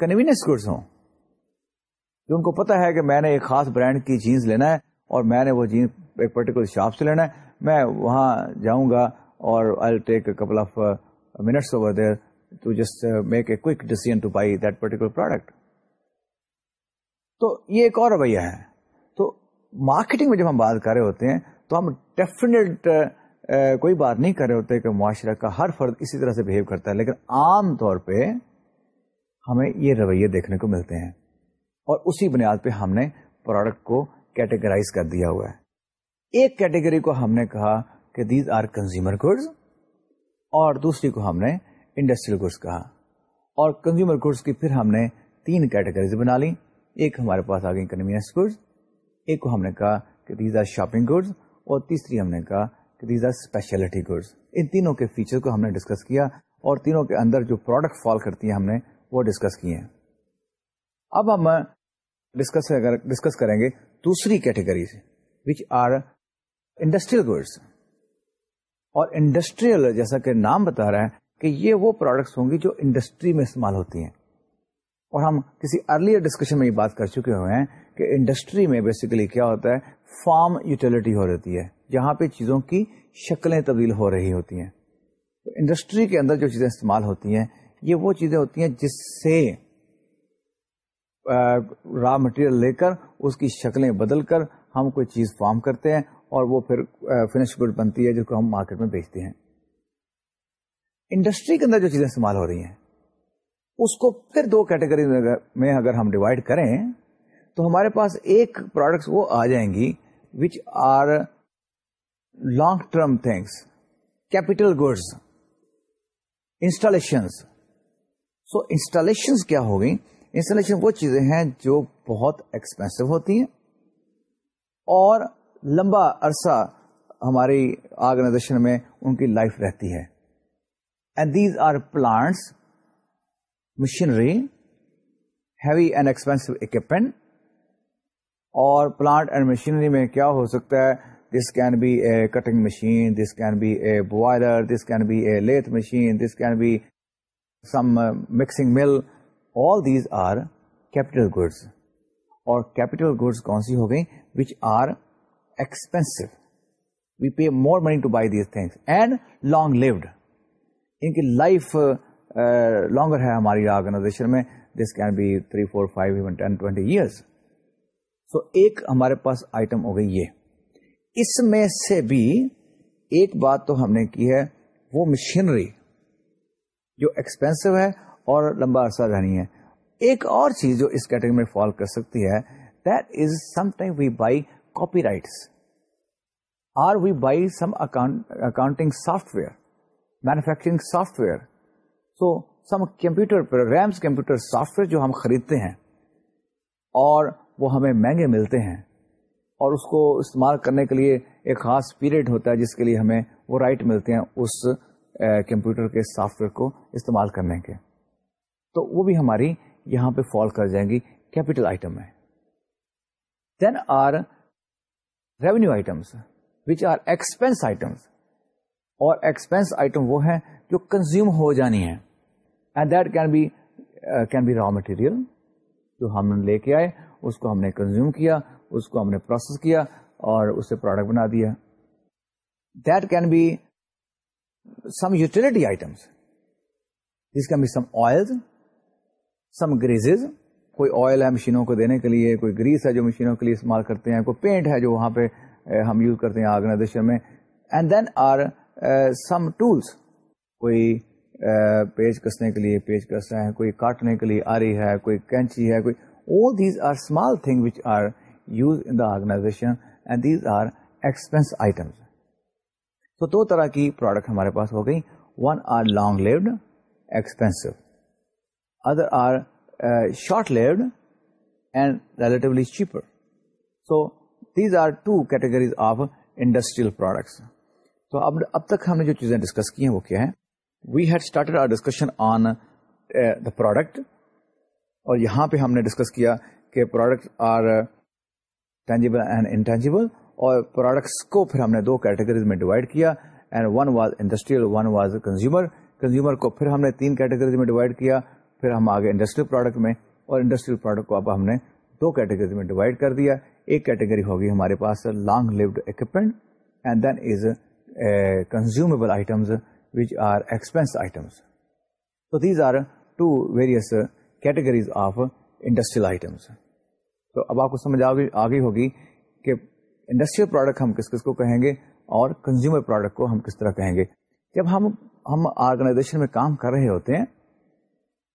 A: کنوینئنس گڈس ہوں۔ جو ان کو پتا ہے کہ میں نے ایک خاص برانڈ کی جینس لینا ہے اور میں نے وہ جینس ایک پرٹیکولر شاپ سے لینا ہے، میں وہاں جاؤں گا اور I take couple of minutes over there to just make a quick decision to buy that particular product تو یہ ایک اور رویہ ہے۔ تو مارکیٹنگ میں جب ہم بات کر رہے ہوتے ہیں، تو ہم ڈیفینیٹ uh, uh, کوئی بات نہیں کر رہے ہوتے کہ معاشرہ کا ہر فرد اسی طرح سے بہیو کرتا ہے، لیکن عام طور پہ ہمیں یہ رویے دیکھنے کو ملتے ہیں۔ اور اسی بنیاد پہ ہم نے پروڈکٹ کو کیٹیگرائز کر دیا ہوا ہے۔ ایک کیٹیگری کو ہم نے کہا کہ دیز آر کنزیومر گڈس اور دوسری کو ہم نے انڈسٹریل گڈس کہا اور کنزیومر گڈس کی پھر ہم نے تین کیٹیگریز بنا لی۔ ایک ہمارے پاس آ گئی کنوینئنس گڈس ایک کو ہم نے کہا کہ دیز آر شاپنگ گڈس اور تیسری ہم نے کہا کہ دیز آر اسپیشلٹی گڈس ان تینوں کے فیچر کو ہم نے ڈسکس کیا اور تینوں کے اندر جو پروڈکٹ فال کرتی ہیں ہم نے وہ ڈسکس کیے ہیں۔ اب ہم ڈسکس ڈسکس کریں گے دوسری categories which are industrial goods اور انڈسٹریل جیسا کہ نام بتا رہا ہے کہ یہ وہ پروڈکٹس ہوں گی جو انڈسٹری میں استعمال ہوتی ہیں۔ اور ہم کسی ارلیئر ڈسکشن میں یہ بات کر چکے ہوئے ہیں کہ انڈسٹری میں بیسیکلی کیا ہوتا ہے؟ فارم یوٹیلٹی ہو رہتی ہے۔ جہاں پہ چیزوں کی شکلیں تبدیل ہو رہی ہوتی ہیں۔ تو انڈسٹری کے اندر جو چیزیں استعمال ہوتی ہیں، یہ وہ چیزیں ہوتی ہیں جس سے را مٹیریل لے کر اس کی شکلیں بدل کر ہم کوئی چیز فارم کرتے ہیں۔ اور وہ پھر فنش گڈ بنتی ہے جس کو ہم مارکیٹ میں بیچتے ہیں۔ انڈسٹری کے اندر جو چیزیں استعمال ہو رہی ہیں، اس کو پھر دو کیٹیگری میں اگر ہم ڈیوائڈ کریں، تو ہمارے پاس ایک پروڈکٹس وہ آ جائیں گی which are long term things capital goods installation so installation کیا ہوگی انسٹالیشن وہ چیزیں ہیں جو بہت ایکسپینسو ہوتی ہیں اور لمبا عرصہ ہماری آرگنائزیشن میں ان کی لائف رہتی ہے. And these are plants machinery heavy and expensive equipment اور پلانٹ اینڈ مشینری میں کیا ہو سکتا ہے؟ This can be a cutting machine this can be a boiler this can be a lathe machine this can be some mixing mill all these are capital goods اور capital goods کون سی ہو گئی which are expensive we pay more money to buy these things and long lived ان کی life longer ہے ہماری organization میں this can be three four five even ten twenty years so ایک ہمارے پاس آئٹم ہو گئی یہ اس میں سے بھی ایک بات تو ہم نے کی ہے وہ مشینری جو ایکسپینسو ہے اور لمبا عرصہ رہنی ہے ایک اور چیز جو اس کیٹیگری میں فال کر سکتی ہے that is some time we buy copyrights or we buy some accounting software manufacturing software so some computer programs computer software جو ہم خریدتے ہیں اور وہ ہمیں مہنگے ملتے ہیں اور اس کو استعمال کرنے کے لیے ایک خاص پیریڈ ہوتا ہے جس کے لیے ہمیں وہ رائٹ ملتے ہیں اس کمپیوٹر کے سافٹ ویئر کو استعمال کرنے کے. تو وہ بھی ہماری یہاں پہ فال کر جائیں گی. کیپیٹل آئٹم میں then are revenue items which are expense items اور ایکسپینس آئٹم وہ ہیں جو کنزیوم ہو جانی ہے and that can be can be raw material جو ہم لے کے آئے، اس کو ہم نے کنزیوم کیا، اس کو ہم نے پروسیس کیا اور اسے پروڈکٹ بنا دیا. That can be some utility items this can be some oil some greases کوئی آئل ہے مشینوں کو دینے کے لیے، کوئی گریس ہے جو مشینوں کے لیے استعمال کرتے ہیں، کوئی پینٹ ہے جو وہاں پہ ہم یوز کرتے ہیں آرگنائزیشن میں۔ And then are some tools کوئی پیج کسنے کے لیے پیج کس رہے ہیں، کوئی کاٹنے کے لیے آری ہے، کوئی کینچی ہے، کوئی۔ All these are small things which are used in the organization and these are expense items. تو دو طرح کی پروڈکٹ ہمارے پاس ہو گئی۔ One are long lived expensive other are short lived and relatively cheaper. So these are two categories of industrial products تو اب اب تک ہم نے جو چیزیں ڈسکس کی ہیں وہ کیا ہے we had started our discussion on the product اور یہاں پہ ہم نے ڈسکس کیا کہ product are tangible and intangible اور پروڈکٹس کو پھر ہم نے دو کیٹیگریز میں ڈیوائڈ کیا. And one was industrial one was consumer consumer کو پھر ہم نے تین کیٹیگریز میں ڈیوائڈ کیا. پھر ہم آگے انڈسٹریل پروڈکٹ میں اور انڈسٹریل پروڈکٹ کو اب ہم نے دو کیٹیگریز میں ڈیوائڈ کر دیا۔ ایک کیٹیگری ہوگی ہمارے پاس long lived equipment and then is consumable items which are expense items تو these are two various categories of industrial items تو اب آپ کو سمجھ آگے ہوگی کہ انڈسٹریل پروڈکٹ ہم کس کس کو کہیں گے اور کنزیومر پروڈکٹ کو ہم کس طرح کہیں گے۔ جب ہم ہم آرگنائزیشن میں کام کر رہے ہوتے ہیں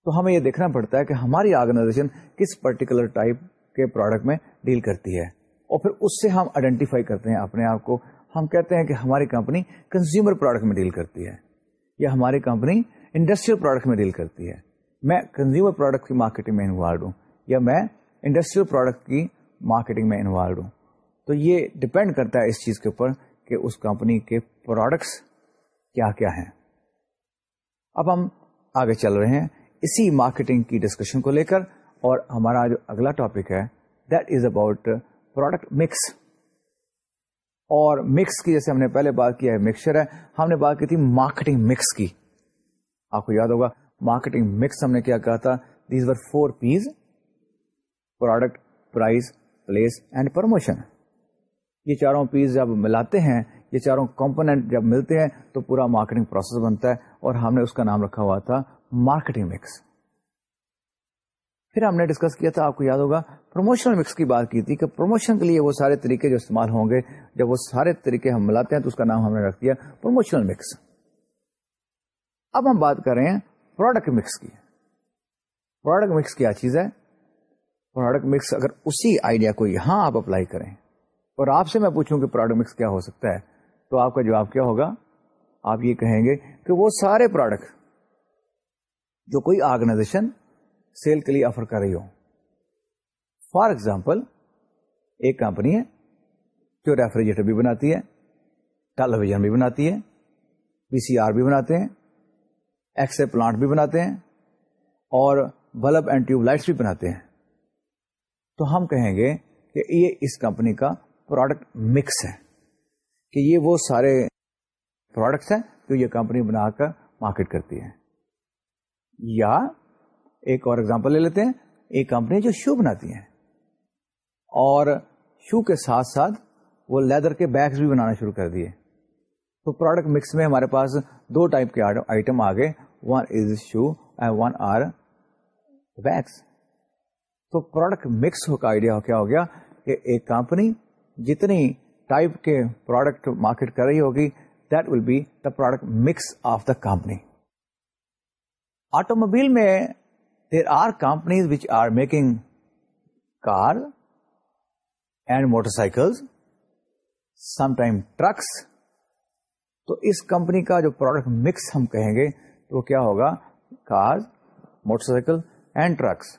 A: تو ہمیں یہ دیکھنا پڑتا ہے کہ ہماری آرگنائزیشن کس پرٹیکولر ٹائپ کے پروڈکٹ میں ڈیل کرتی ہے۔ اور پھر اس سے ہم آئیڈینٹیفائی کرتے ہیں اپنے آپ کو۔ ہم کہتے ہیں کہ ہماری کمپنی کنزیومر پروڈکٹ میں ڈیل کرتی ہے یا ہماری کمپنی انڈسٹریل پروڈکٹ میں ڈیل کرتی ہے۔ میں کنزیومر پروڈکٹ کی مارکیٹنگ میں انوالو ہوں یا میں انڈسٹریل پروڈکٹ کی مارکیٹنگ میں انوالو ہوں۔ تو یہ ڈپینڈ کرتا ہے اس چیز کے اوپر کہ اس کمپنی کے پروڈکٹس کیا کیا ہیں۔ اب ہم آگے چل رہے ہیں۔ اسی مارکیٹنگ کی ڈسکشن کو لے کر اور ہمارا جو اگلا ٹاپک ہے that is about product mix اور مکس کی جیسے ہم نے پہلے بات کیا ہے مکسچر ہے، ہم نے بات کی تھی مارکیٹنگ مکس کی. آپ کو یاد ہوگا مارکیٹنگ مکس ہم نے کیا کہا تھا these were four Ps product price place and promotion یہ چاروں پیز جب ملاتے ہیں، یہ چاروں کمپونیٹ جب ملتے ہیں، تو پورا مارکیٹنگ پروسیس بنتا ہے اور ہم نے اس کا نام رکھا ہوا تھا مارکیٹنگ مکس۔ پھر ہم نے ڈسکس کیا تھا، آپ کو یاد ہوگا، پروموشنل مکس کی بات کی تھی کہ پروموشن کے لیے وہ سارے طریقے جو استعمال ہوں گے، جب وہ سارے طریقے ہم ملاتے ہیں تو اس کا نام ہم نے رکھ دیا، پروموشنل مکس۔ اب ہم بات کر رہے ہیں پروڈکٹ مکس کی۔ پروڈکٹ مکس کیا چیز ہے؟ پروڈکٹ مکس اگر اسی آئیڈیا کو یہاں آپ اپلائی کریں اور آپ سے میں پوچھوں کہ پروڈکٹ مکس کیا ہو سکتا ہے، تو آپ کا جواب کیا ہوگا؟ آپ یہ کہیں گے کہ وہ سارے پروڈکٹ جو کوئی آرگنائزیشن سیل کے لیے آفر کر رہی ہو۔ فار ایگزامپل ایک کمپنی ہے جو ریفریجریٹر بھی بناتی ہے ٹیلی ویژن بھی بناتی ہے پی سی آر بھی بناتے ہیں ایکس پلانٹ بھی بناتے ہیں اور بلب اینڈ ٹیوب لائٹس بھی بناتے ہیں۔ تو ہم کہیں گے کہ یہ اس کمپنی کا پروڈکٹ مکس ہے، کہ یہ وہ سارے پروڈکٹس ہیں جو یہ کمپنی بنا کر مارکیٹ کرتی ہے۔ یا ایک اور ایگزامپل لے لیتے ہیں، ایک کمپنی جو شو بناتی ہے اور شو کے ساتھ ساتھ وہ لیدر کے بیگس بھی بنانا شروع کر دیے۔ تو پروڈکٹ مکس میں ہمارے پاس دو ٹائپ کے آئٹم آ گئے۔ One is shoe and one are wax تو پروڈکٹ مکس کا آئیڈیا کیا ہو گیا کہ ایک کمپنی جتنی ٹائپ کے پروڈکٹ مارکیٹ کر رہی ہوگی that will be the product mix of the company automobile میں there are companies which are making car and motorcycle some time trucks تو اس کمپنی کا جو پروڈکٹ مکس ہم کہیں گے تو کیا ہوگا cars, motorcycle and trucks.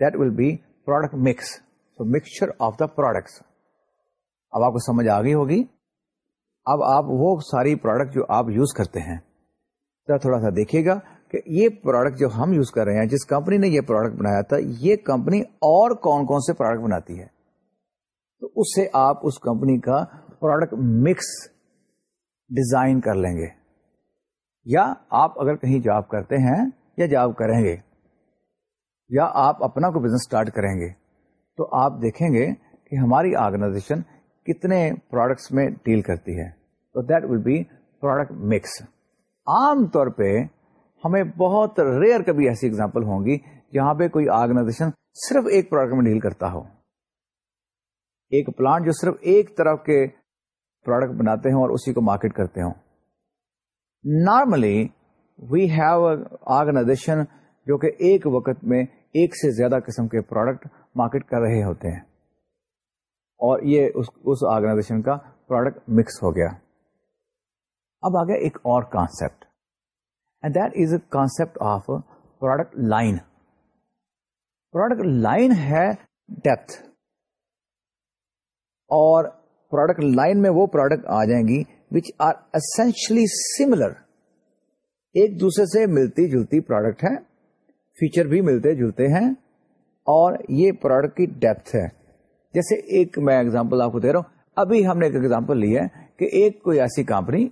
A: That will be product mix. So mixture of the products. اب آپ کو سمجھ آ گئی ہوگی اب آپ وہ ساری پروڈکٹ جو آپ یوز کرتے ہیں تھوڑا سا دیکھیے گا کہ یہ پروڈکٹ جو ہم یوز کر رہے ہیں، جس کمپنی نے یہ پروڈکٹ بنایا تھا، یہ کمپنی اور کون کون سے پروڈکٹ بناتی ہے؟ تو اس سے آپ اس کمپنی کا پروڈکٹ مکس ڈیزائن کر لیں گے۔ یا آپ اگر کہیں جاب کرتے ہیں یا جاب کریں گے، یا آپ اپنا کوئی بزنس اسٹارٹ کریں گے، تو آپ دیکھیں گے کہ ہماری آرگنائزیشن کتنے پروڈکٹس میں ڈیل کرتی ہے۔ تو that will be product mix عام طور پہ ہمیں بہت ریئر کبھی ایسی اگزامپل ہوں گی جہاں پہ کوئی آرگنائزیشن صرف ایک پروڈکٹ میں ڈیل کرتا ہو۔ ایک پلانٹ جو صرف ایک طرف کے پروڈکٹ بناتے ہیں اور اسی کو مارکیٹ کرتے ہوں۔ نارملی وی ہیو آرگنائزیشن جو کہ ایک وقت میں ایک سے زیادہ قسم کے پروڈکٹ مارکیٹ کر رہے ہوتے ہیں۔ اور یہ اس آرگنائزیشن کا پروڈکٹ مکس ہو گیا۔ اب آ گیا ایک اور concept and that is a concept of product line product line ہے ڈیپتھ اور پروڈکٹ لائن میں وہ پروڈکٹ آ جائیں گی وچ آر اسینشلی سملر ایک دوسرے سے ملتی جلتی پروڈکٹ ہے فیچر بھی ملتے جلتے ہیں، اور یہ پروڈکٹ کی ڈیپتھ ہے. جیسے ایک میں اگزامپل آپ کو دے رہا ہوں. ابھی ہم نے ایک ایگزامپل لی ہے کہ ایک کوئی ایسی کمپنی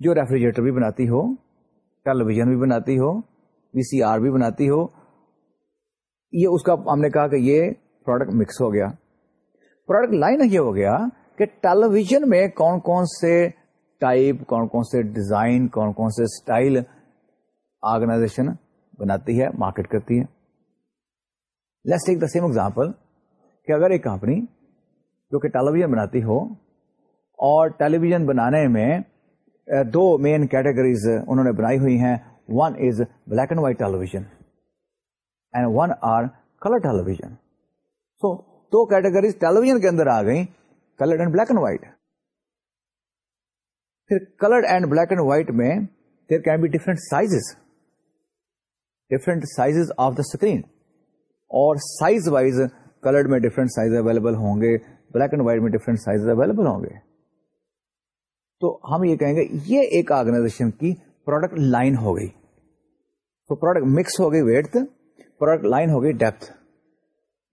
A: جو ریفریجریٹر بھی بناتی ہو ٹیلی ویژن بھی بناتی ہو وی سی آر بھی بناتی ہو، یہ اس کا ہم نے کہا کہ یہ پروڈکٹ مکس ہو گیا. پروڈکٹ لائن یہ ہو گیا کہ ٹیلی ویژن میں کون کون سے ٹائپ کون کون سے ڈیزائن کون کون سے اسٹائل آرگنائزیشن بناتی ہے مارکیٹ کرتی ہے. Let's take the same example کہ اگر ایک کمپنی جو کہ ٹیلی ویژن بناتی ہو اور ٹیلی ویژن بنانے میں دو مین کیٹیگریز انہوں نے بنائی ہوئی ہیں۔ One is black and white television and one are colour television so do categories television کے اندر آ گئی colour and black and white پھر colour and black and white میں there can be different size different size of the screen اور size wise coloured میں different size available ہوں گے بلیک اینڈ وائٹ میں ڈفرنٹ سائز اویلیبل ہوں گے۔ تو ہم یہ کہیں گے یہ ایک آرگنائزیشن کی پروڈکٹ لائن ہو گئی۔ تو پروڈکٹ مکس ہو گئی ویٹ پروڈکٹ لائن ہو گئی ڈیپتھ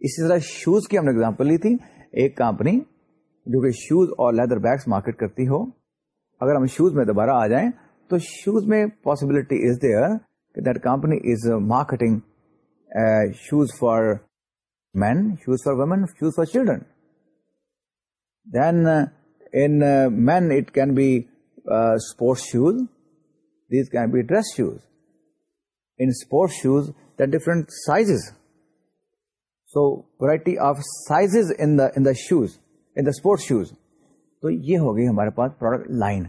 A: اسی طرح شوز کی ہم نے ایگزامپل لی تھی۔ ایک کمپنی جو کہ شوز اور لیدر بیگس مارکیٹ کرتی ہو۔ اگر ہم شوز میں دوبارہ آ جائیں تو شوز میں possibility is there that company is marketing shoes for men shoes for women shoes for children then In uh, men, it can be uh, sports shoes. These can be dress shoes. In sports shoes, there are different sizes. So, variety of sizes in the shoes, in the sports shoes. تو یہ ہو گئی ہمارے پاس product line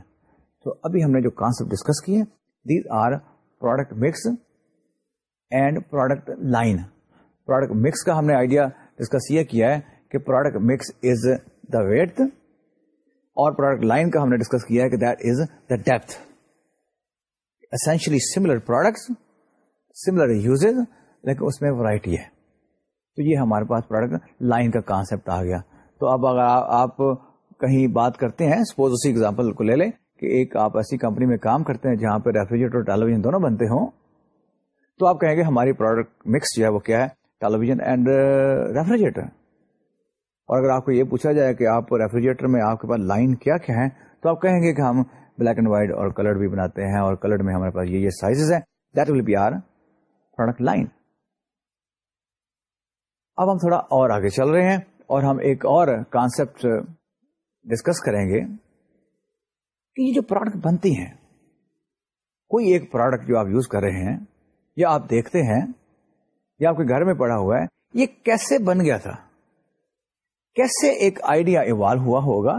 A: تو ابھی ہم نے جو کانسپٹ ڈسکس کیے these are product mix and product line product mix کا ہم نے آئیڈیا ڈسکس یہ کیا ہے کہ product mix is the width اور پروڈکٹ لائن کا ہم نے ڈسکس کیا ہے کہ that is the depth essentially similar products similar use لیکن اس میں ورائٹی ہے. تو یہ ہمارے پاس پروڈکٹ لائن کا کانسپٹ آ گیا. تو اب اگر آپ کہیں بات کرتے ہیں سپوز اسی اگزامپل کو لے لیں کہ ایک آپ ایسی کمپنی میں کام کرتے ہیں جہاں پہ ریفریجریٹر اور ٹیلی ویژن دونوں بنتے ہوں، تو آپ کہیں گے ہماری پروڈکٹ مکس جو ہے وہ کیا ہے؟ ٹیلی ویژن اینڈ ریفریجریٹر اور اگر آپ کو یہ پوچھا جائے کہ آپ ریفریجریٹر میں آپ کے پاس لائن کیا کیا ہے تو آپ کہیں گے کہ ہم بلیک اینڈ وائٹ اور کلر بھی بناتے ہیں اور کلر میں ہمارے پاس یہ یہ سائز ہیں۔ That will be our product line اب ہم تھوڑا اور آگے چل رہے ہیں اور ہم ایک اور کانسپٹ ڈسکس کریں گے کہ یہ جو پروڈکٹ بنتی ہیں، کوئی ایک پروڈکٹ جو آپ یوز کر رہے ہیں یا آپ دیکھتے ہیں یا آپ کے گھر میں پڑا ہوا ہے، یہ کیسے بن گیا تھا؟ کیسے ایک آئیڈیا ایوالو ہوا ہوگا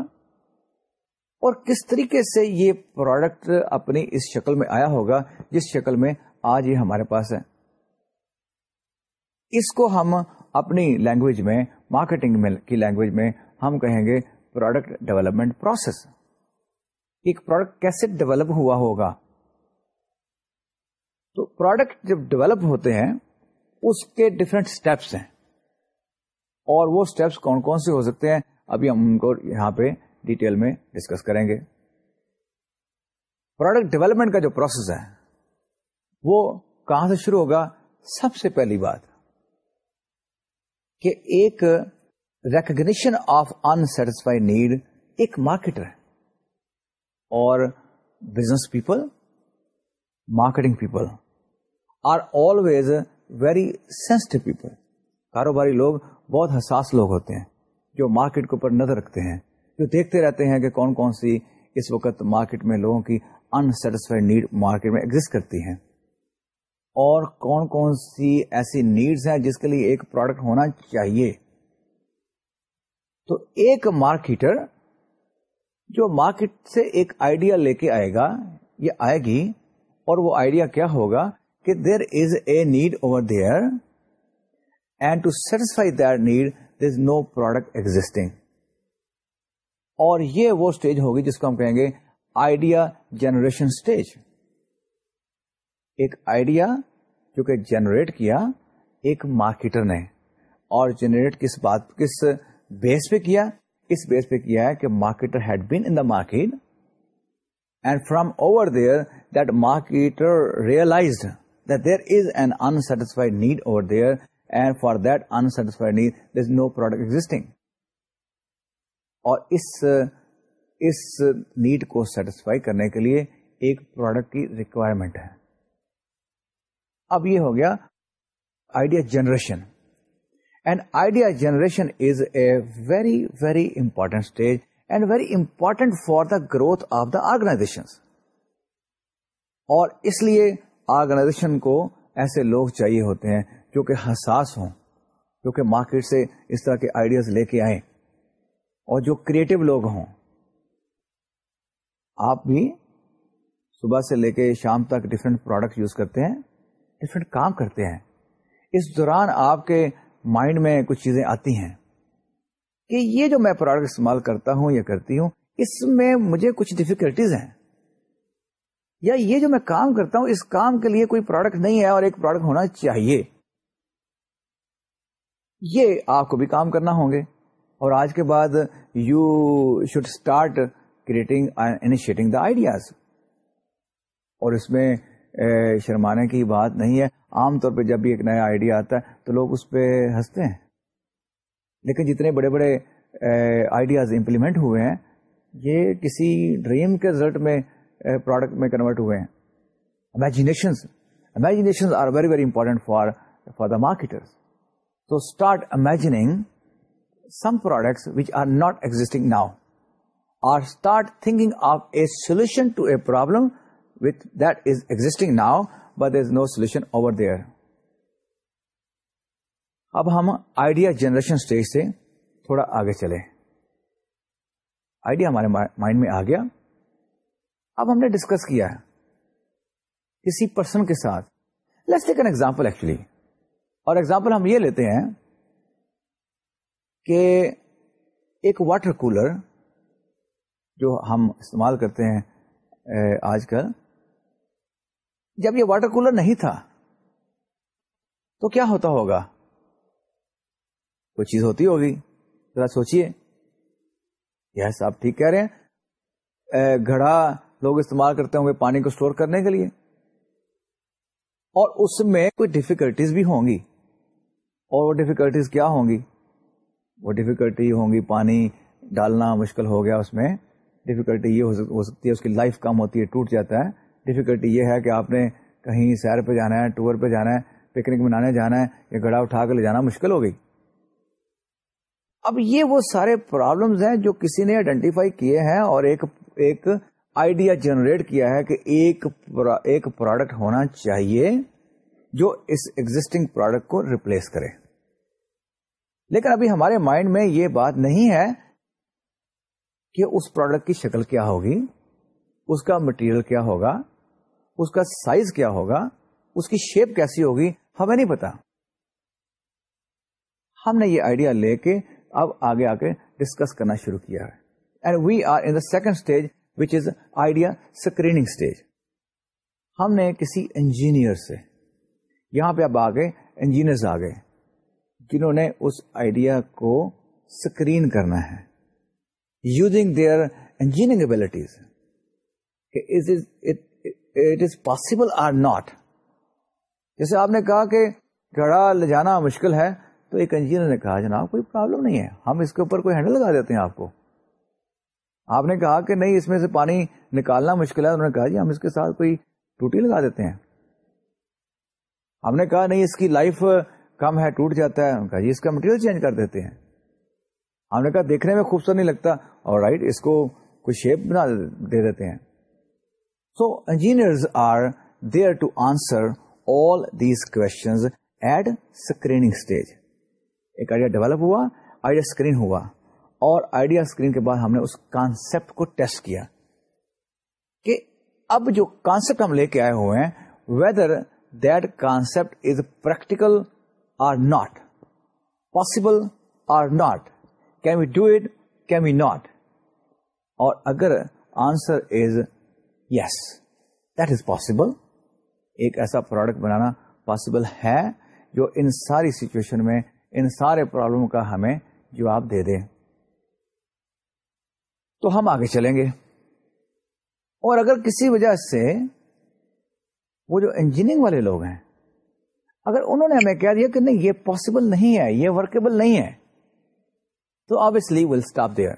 A: اور کس طریقے سے یہ پروڈکٹ اپنی اس شکل میں آیا ہوگا جس شکل میں آج یہ ہمارے پاس ہے؟ اس کو ہم اپنی لینگویج میں مارکیٹنگ کی لینگویج میں ہم کہیں گے پروڈکٹ ڈیولپمنٹ پروسیس ایک پروڈکٹ کیسے ڈیولپ ہوا ہوگا؟ تو پروڈکٹ جب ڈیولپ ہوتے ہیں، اس کے ڈفرینٹ اسٹیپس ہیں۔ اور وہ اسٹیپس کون کون سے ہو سکتے ہیں؟ ابھی ہم ان کو یہاں پہ ڈیٹیل میں ڈسکس کریں گے۔ پروڈکٹ ڈیولپمنٹ کا جو پروسیس ہے، وہ کہاں سے شروع ہوگا؟ سب سے پہلی بات کہ ایک ریکگنیشن آف انسٹسفائی نیڈ ایک مارکیٹر ہے۔ اور business people marketing people are always very sensitive people کاروباری لوگ بہت حساس لوگ ہوتے ہیں جو مارکیٹ کے اوپر نظر رکھتے ہیں، جو دیکھتے رہتے ہیں کہ کون کون سی اس وقت مارکیٹ میں لوگوں کی انسٹسفائڈ نیڈ مارکیٹ میں ایگزٹ کرتی ہیں۔ اور کون کون سی ایسی نیڈس ہیں جس کے لیے ایک پروڈکٹ ہونا چاہیے۔ تو ایک مارکیٹر جو مارکیٹ سے ایک آئیڈیا لے کے آئے گا، یہ آئے گی اور وہ آئیڈیا کیا ہوگا کہ there is a need over there and to satisfy that need there is no product existing اور یہ وہ اسٹیج ہوگی جس کو ہم کہیں گے آئیڈیا جنریشن اسٹیج ایک آئیڈیا جو کہ جنریٹ کیا، ایک مارکیٹر نے. اور جنریٹ کس بات، کس بیس پہ کیا؟ اس بیس پہ کیا ہے کہ marketer had been in the market and from over there that marketer realised that there is an unsatisfied need over there and for that unsatisfied need there is no product existing اور اس اس need کو satisfy کرنے کے لیے ایک product کی requirement ہے۔ اب یہ ہو گیا idea generation and idea generation is a very very important stage and very important for the growth of the organisation اور اس لیے آرگنائزیشن کو ایسے لوگ چاہیے ہوتے ہیں جو کہ حساس ہوں، جو کہ مارکیٹ سے اس طرح کے آئیڈیاز لے کے آئیں اور جو کریٹو لوگ ہوں۔ آپ بھی صبح سے لے کے شام تک ڈفرینٹ پروڈکٹ یوز کرتے ہیں ڈفرینٹ کام کرتے ہیں۔ اس دوران آپ کے مائنڈ میں کچھ چیزیں آتی ہیں کہ یہ جو میں پروڈکٹ استعمال کرتا ہوں یا کرتی ہوں، اس میں مجھے کچھ ڈفیکلٹیز ہیں۔ یا یہ جو میں کام کرتا ہوں، اس کام کے لیے کوئی پروڈکٹ نہیں ہے اور ایک پروڈکٹ ہونا چاہیے۔ یہ آپ کو بھی کام کرنا ہوں گے۔ اور آج کے بعد you should start creating initiating the ideas اور اس میں شرمانے کی بات نہیں ہے۔ عام طور پہ جب بھی ایک نیا آئیڈیا آتا ہے تو لوگ اس پہ ہنستے ہیں۔ لیکن جتنے بڑے بڑے آئیڈیاز امپلیمنٹ ہوئے ہیں، یہ کسی ڈریم کے ریزلٹ میں پروڈکٹ میں کنورٹ ہوئے ہیں۔ Imagination imagination are very very important for for the marketer تو start imaging some products which are not existing now or start thinking of a solution to a problem with that is existing now but is no solution over there اب ہم idea generation stage سے تھوڑا آگے چلے۔ Idea ہمارے mind میں آ گیا۔ اب ہم نے ڈسکس کیا ہے کسی پرسن کے ساتھ۔ Let's take an example actually اور ایگزامپل ہم یہ لیتے ہیں کہ ایک واٹر کولر جو ہم استعمال کرتے ہیں آج کل، جب یہ واٹر کولر نہیں تھا، تو کیا ہوتا ہوگا؟ کوئی چیز ہوتی ہوگی۔ ذرا سوچیے یس، آپ ٹھیک کہہ رہے ہیں۔ گھڑا لوگ استعمال کرتے ہوں گے پانی کو اسٹور کرنے کے لیے۔ اور اس میں کوئی ڈفیکلٹیز بھی ہوں گی۔ اور وہ ڈفیکلٹیز کیا ہوں گی؟ وہ ڈفیکلٹی ہوں گی پانی ڈالنا مشکل ہو گیا اس میں۔ ڈفیکلٹی یہ ہو سکتی ہے اس کی لائف کم ہوتی ہے، ٹوٹ جاتا ہے۔ ڈفیکلٹی یہ ہے کہ آپ نے کہیں سیر پہ جانا ہے ٹور پہ جانا ہے پکنک منانے جانا ہے، یا گڑا اٹھا کے لے جانا مشکل ہو گئی۔ اب یہ وہ سارے پرابلمز ہیں جو کسی نے آئیڈینٹیفائی کیے ہیں اور ایک ایک آئیڈیا جنریٹ کیا ہے کہ ایک ایک پروڈکٹ ہونا چاہیے جو اس ایگزٹنگ پروڈکٹ کو ریپلیس کرے۔ لیکن ابھی ہمارے مائنڈ میں یہ بات نہیں ہے کہ اس پروڈکٹ کی شکل کیا ہوگی، اس کا مٹیریل کیا ہوگا، اس کا سائز کیا ہوگا، اس کی شیپ کیسی ہوگی، ہمیں نہیں پتا۔ ہم نے یہ آئیڈیا لے کے اب آگے آ کے ڈسکس کرنا شروع کیا ہے۔ And we are in the second stage which is idea screening stage ہم نے کسی انجینئر سے، یہاں پہ اب آ گئے انجینئرز آ گئے۔ جنہوں نے اس آئیڈیا کو اسکرین کرنا ہے۔ Using their engineering abilities it is possible or not جیسے آپ نے کہا کہ گڑا لے جانا مشکل ہے، تو ایک انجینئر نے کہا، جناب کوئی پرابلم نہیں ہے۔ ہم اس کے اوپر کوئی ہینڈل لگا دیتے ہیں آپ کو۔ آپ نے کہا کہ نہیں، اس میں سے پانی نکالنا مشکل ہے۔ انہوں نے کہا جی ہم اس کے ساتھ کوئی ٹوٹی لگا دیتے ہیں۔ ہم نے کہا، نہیں، اس کی لائف کم ہے، ٹوٹ جاتا ہے۔ کہا جی اس کا مٹیریل چینج کر دیتے ہیں۔ ہم نے کہا دیکھنے میں خوبصورت نہیں لگتا۔ اور رائٹ اس کو کوئی شیپ بنا دے دیتے ہیں۔ So engineer are there to answer all these questions at screening stage ایک آئیڈیا ڈیولپ ہوا آئیڈیا اسکرین ہوا۔ اور آئیڈیا اسکرین کے بعد ہم نے اس کانسپٹ کو ٹیسٹ کیا۔ کہ اب جو کانسپٹ ہم لے کے آئے ہوئے ہیں whether that concept is practical or not possible or not can we do it can we not اور اگر answer is yes that is possible ایک ایسا پروڈکٹ بنانا پاسبل ہے جو ان ساری سچویشن میں ان سارے پرابلم کا ہمیں جواب دے دے تو ہم آگے چلیں گے۔ اور اگر کسی وجہ سے وہ جو انجینئرنگ والے لوگ ہیں اگر انہوں نے ہمیں کہہ دیا کہ نہیں، یہ پاسبل نہیں ہے، یہ ورکیبل نہیں ہے، تو آبیسلی ول اسٹاپ دیئر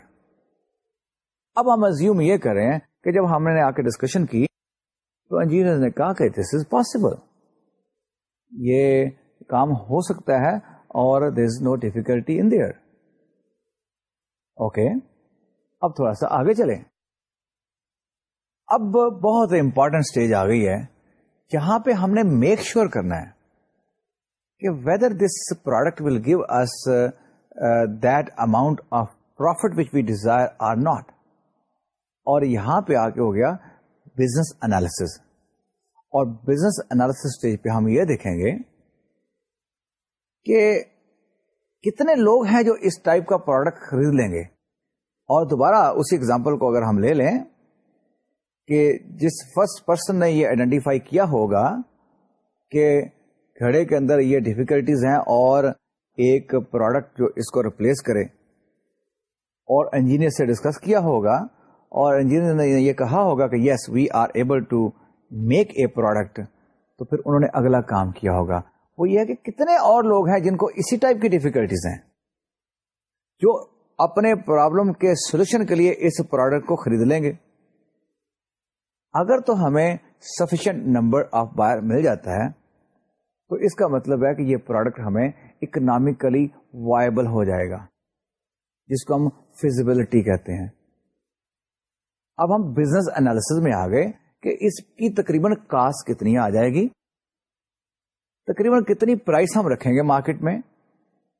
A: اب ہم ازیوم یہ کریں کہ جب ہم نے آ کے ڈسکشن کی، تو انجینئر نے کہا کہ دس از پاسبل یہ کام ہو سکتا ہے اور there is no difficulty in there okay اب تھوڑا سا آگے چلیں۔ اب بہت امپورٹنٹ اسٹیج آ گئی ہے۔ جہاں پہ ہم نے میک شیور کرنا ہے۔ کہ whether this product will give us that amount of profit which we desire or not اور یہاں پہ آ کے ہو گیا بزنس انالیس اور بزنس انالیس اسٹیج پہ ہم یہ دیکھیں گے کہ کتنے لوگ ہیں جو اس ٹائپ کا پروڈکٹ خرید لیں گے. اور دوبارہ اسی اگزامپل کو اگر ہم لے لیں کہ جس فرسٹ پرسن نے یہ آئیڈینٹیفائی کیا ہوگا کہ گھڑے کے اندر یہ ڈیفیکلٹیز ہیں اور ایک پروڈکٹ جو اس کو ریپلیس کرے۔ اور انجینئر سے ڈسکس کیا ہوگا اور انجینئر نے یہ کہا ہوگا کہ yes we are able to make a product تو پھر انہوں نے اگلا کام کیا ہوگا۔ وہ یہ ہے کہ کتنے اور لوگ ہیں جن کو اسی ٹائپ کی ڈیفیکلٹیز ہیں۔ جو اپنے پرابلم کے سولوشن کے لیے اس پروڈکٹ کو خرید لیں گے۔ اگر تو ہمیں سفیشینٹ نمبر آف بائر مل جاتا ہے تو اس کا مطلب ہے کہ یہ پروڈکٹ ہمیں اکنامکلی وائبل ہو جائے گا، جس کو ہم فیزیبلٹی کہتے ہیں۔ اب ہم بزنس انالیس میں آ گئے کہ اس کی تقریباً کاسٹ کتنی آ جائے گی، تقریباً کتنی پرائس ہم رکھیں گے مارکیٹ میں،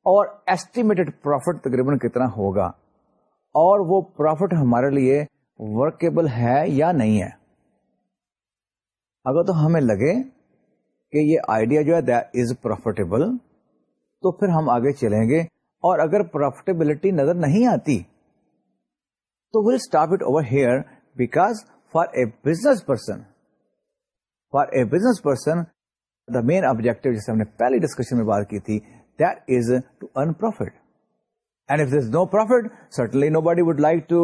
A: اور ایسٹیمیٹڈ پروفٹ تقریباً کتنا ہوگا، اور وہ پروفٹ ہمارے لیے ورکیبل ہے یا نہیں ہے۔ اگر تو ہمیں لگے کہ یہ آئیڈیا جو ہے دیٹ از پروفیٹیبل تو پھر ہم آگے چلیں گے اور اگر پروفیٹیبلٹی نظر نہیں آتی، تو will stop it over here because for a business person for a business person the main objective جیسے ہم نے پہلی ڈسکشن میں بات کی تھی that is to earn profit and if this no profit certainly nobody would like to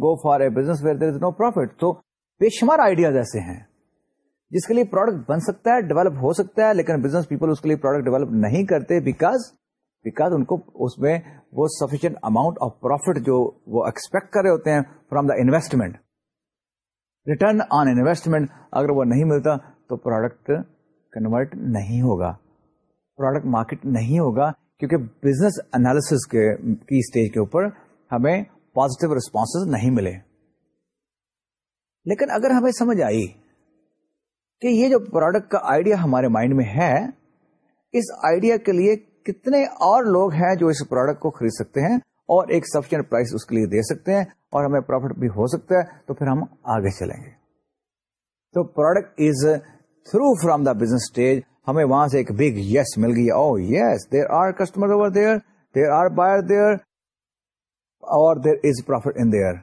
A: go for a business where there is no profit تو بے شمار آئیڈیاز ایسے ہیں۔ جس کے لیے پروڈکٹ بن سکتا ہے ڈیولپ ہو سکتا ہے، لیکن بزنس پیپل اس کے لیے پروڈکٹ ڈیولپ نہیں کرتے بیکاز بیکاز ان کو اس میں وہ سفیشینٹ اماؤنٹ آف پروفٹ جو وہ ایکسپیکٹ کر رہے ہوتے ہیں from the investment return on investment اگر وہ نہیں ملتا تو پروڈکٹ کنورٹ نہیں ہوگا۔ پروڈکٹ مارکیٹ نہیں ہوگا، کیونکہ بزنس انالیس کی اسٹیج کے اوپر ہمیں پازیٹو ریسپانس نہیں ملے۔ لیکن اگر ہمیں سمجھ آئی کہ یہ جو پروڈکٹ کا آئیڈیا ہمارے مائنڈ میں ہے، اس آئیڈیا کے لیے کتنے اور لوگ ہیں جو اس پروڈکٹ کو خرید سکتے ہیں اور ایک سفیشینٹ پرائس اس کے لیے دے سکتے ہیں اور ہمیں پروفٹ بھی ہو سکتا ہے، تو پھر ہم آگے چلیں گے۔ تو product is through from the business stage ہمیں وہاں سے ایک بگ یس مل گئی۔ او yes there are customer over there there are buyer there اور there is profit in there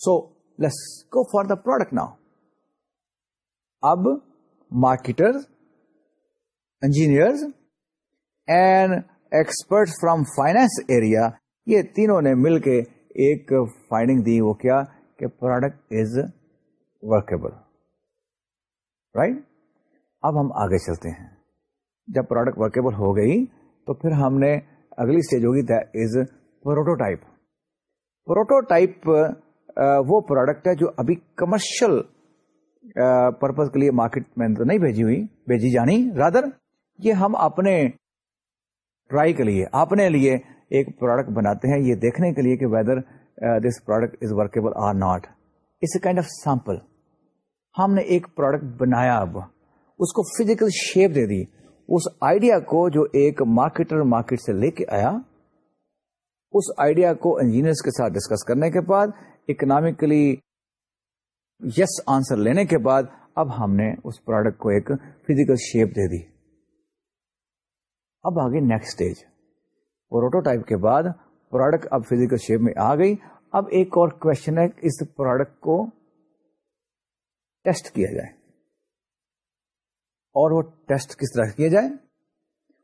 A: so let's go for the product now اب marketers, engineers and experts from finance area. یہ تینوں نے مل کے ایک فائنڈنگ دی وہ کیا؟ کہ پروڈکٹ از ورکیبل رائٹ اب ہم آگے چلتے ہیں۔ جب پروڈکٹ ورکیبل ہو گئی تو پھر ہم نے اگلی اسٹیج ہوگی از پروٹوٹائپ پروٹوٹائپ وہ پروڈکٹ ہے جو ابھی کمرشل پرپز کے لیے مارکیٹ میں تو نہیں بھیجی ہوئی، بھیجی جانی۔ رادر یہ ہم اپنے ٹرائی کے لیے، اپنے لیے ایک پروڈکٹ بناتے ہیں۔ یہ دیکھنے کے لیے کہ whether this product is workable or not it's a kind of sample ہم نے ایک پروڈکٹ بنایا اب۔ اس کو فزیکل شیپ دے دی۔ اس آئیڈیا کو جو ایک مارکیٹر مارکیٹ سے لے کے آیا، اس آئیڈیا کو انجینئرس کے ساتھ ڈسکس کرنے کے بعد اکنامکلی یس آنسر لینے کے بعد اب ہم نے اس پروڈکٹ کو ایک فزیکل شیپ دے دی۔ اب آگے نیکسٹ اسٹیج پروٹوٹائپ کے بعد پروڈکٹ اب فزیکل شیپ میں آ گئی۔ اب ایک اور کوشچن ہے اس پروڈکٹ کو ٹیسٹ کیا جائے۔ اور وہ ٹیسٹ کس طرح کیا جائے؟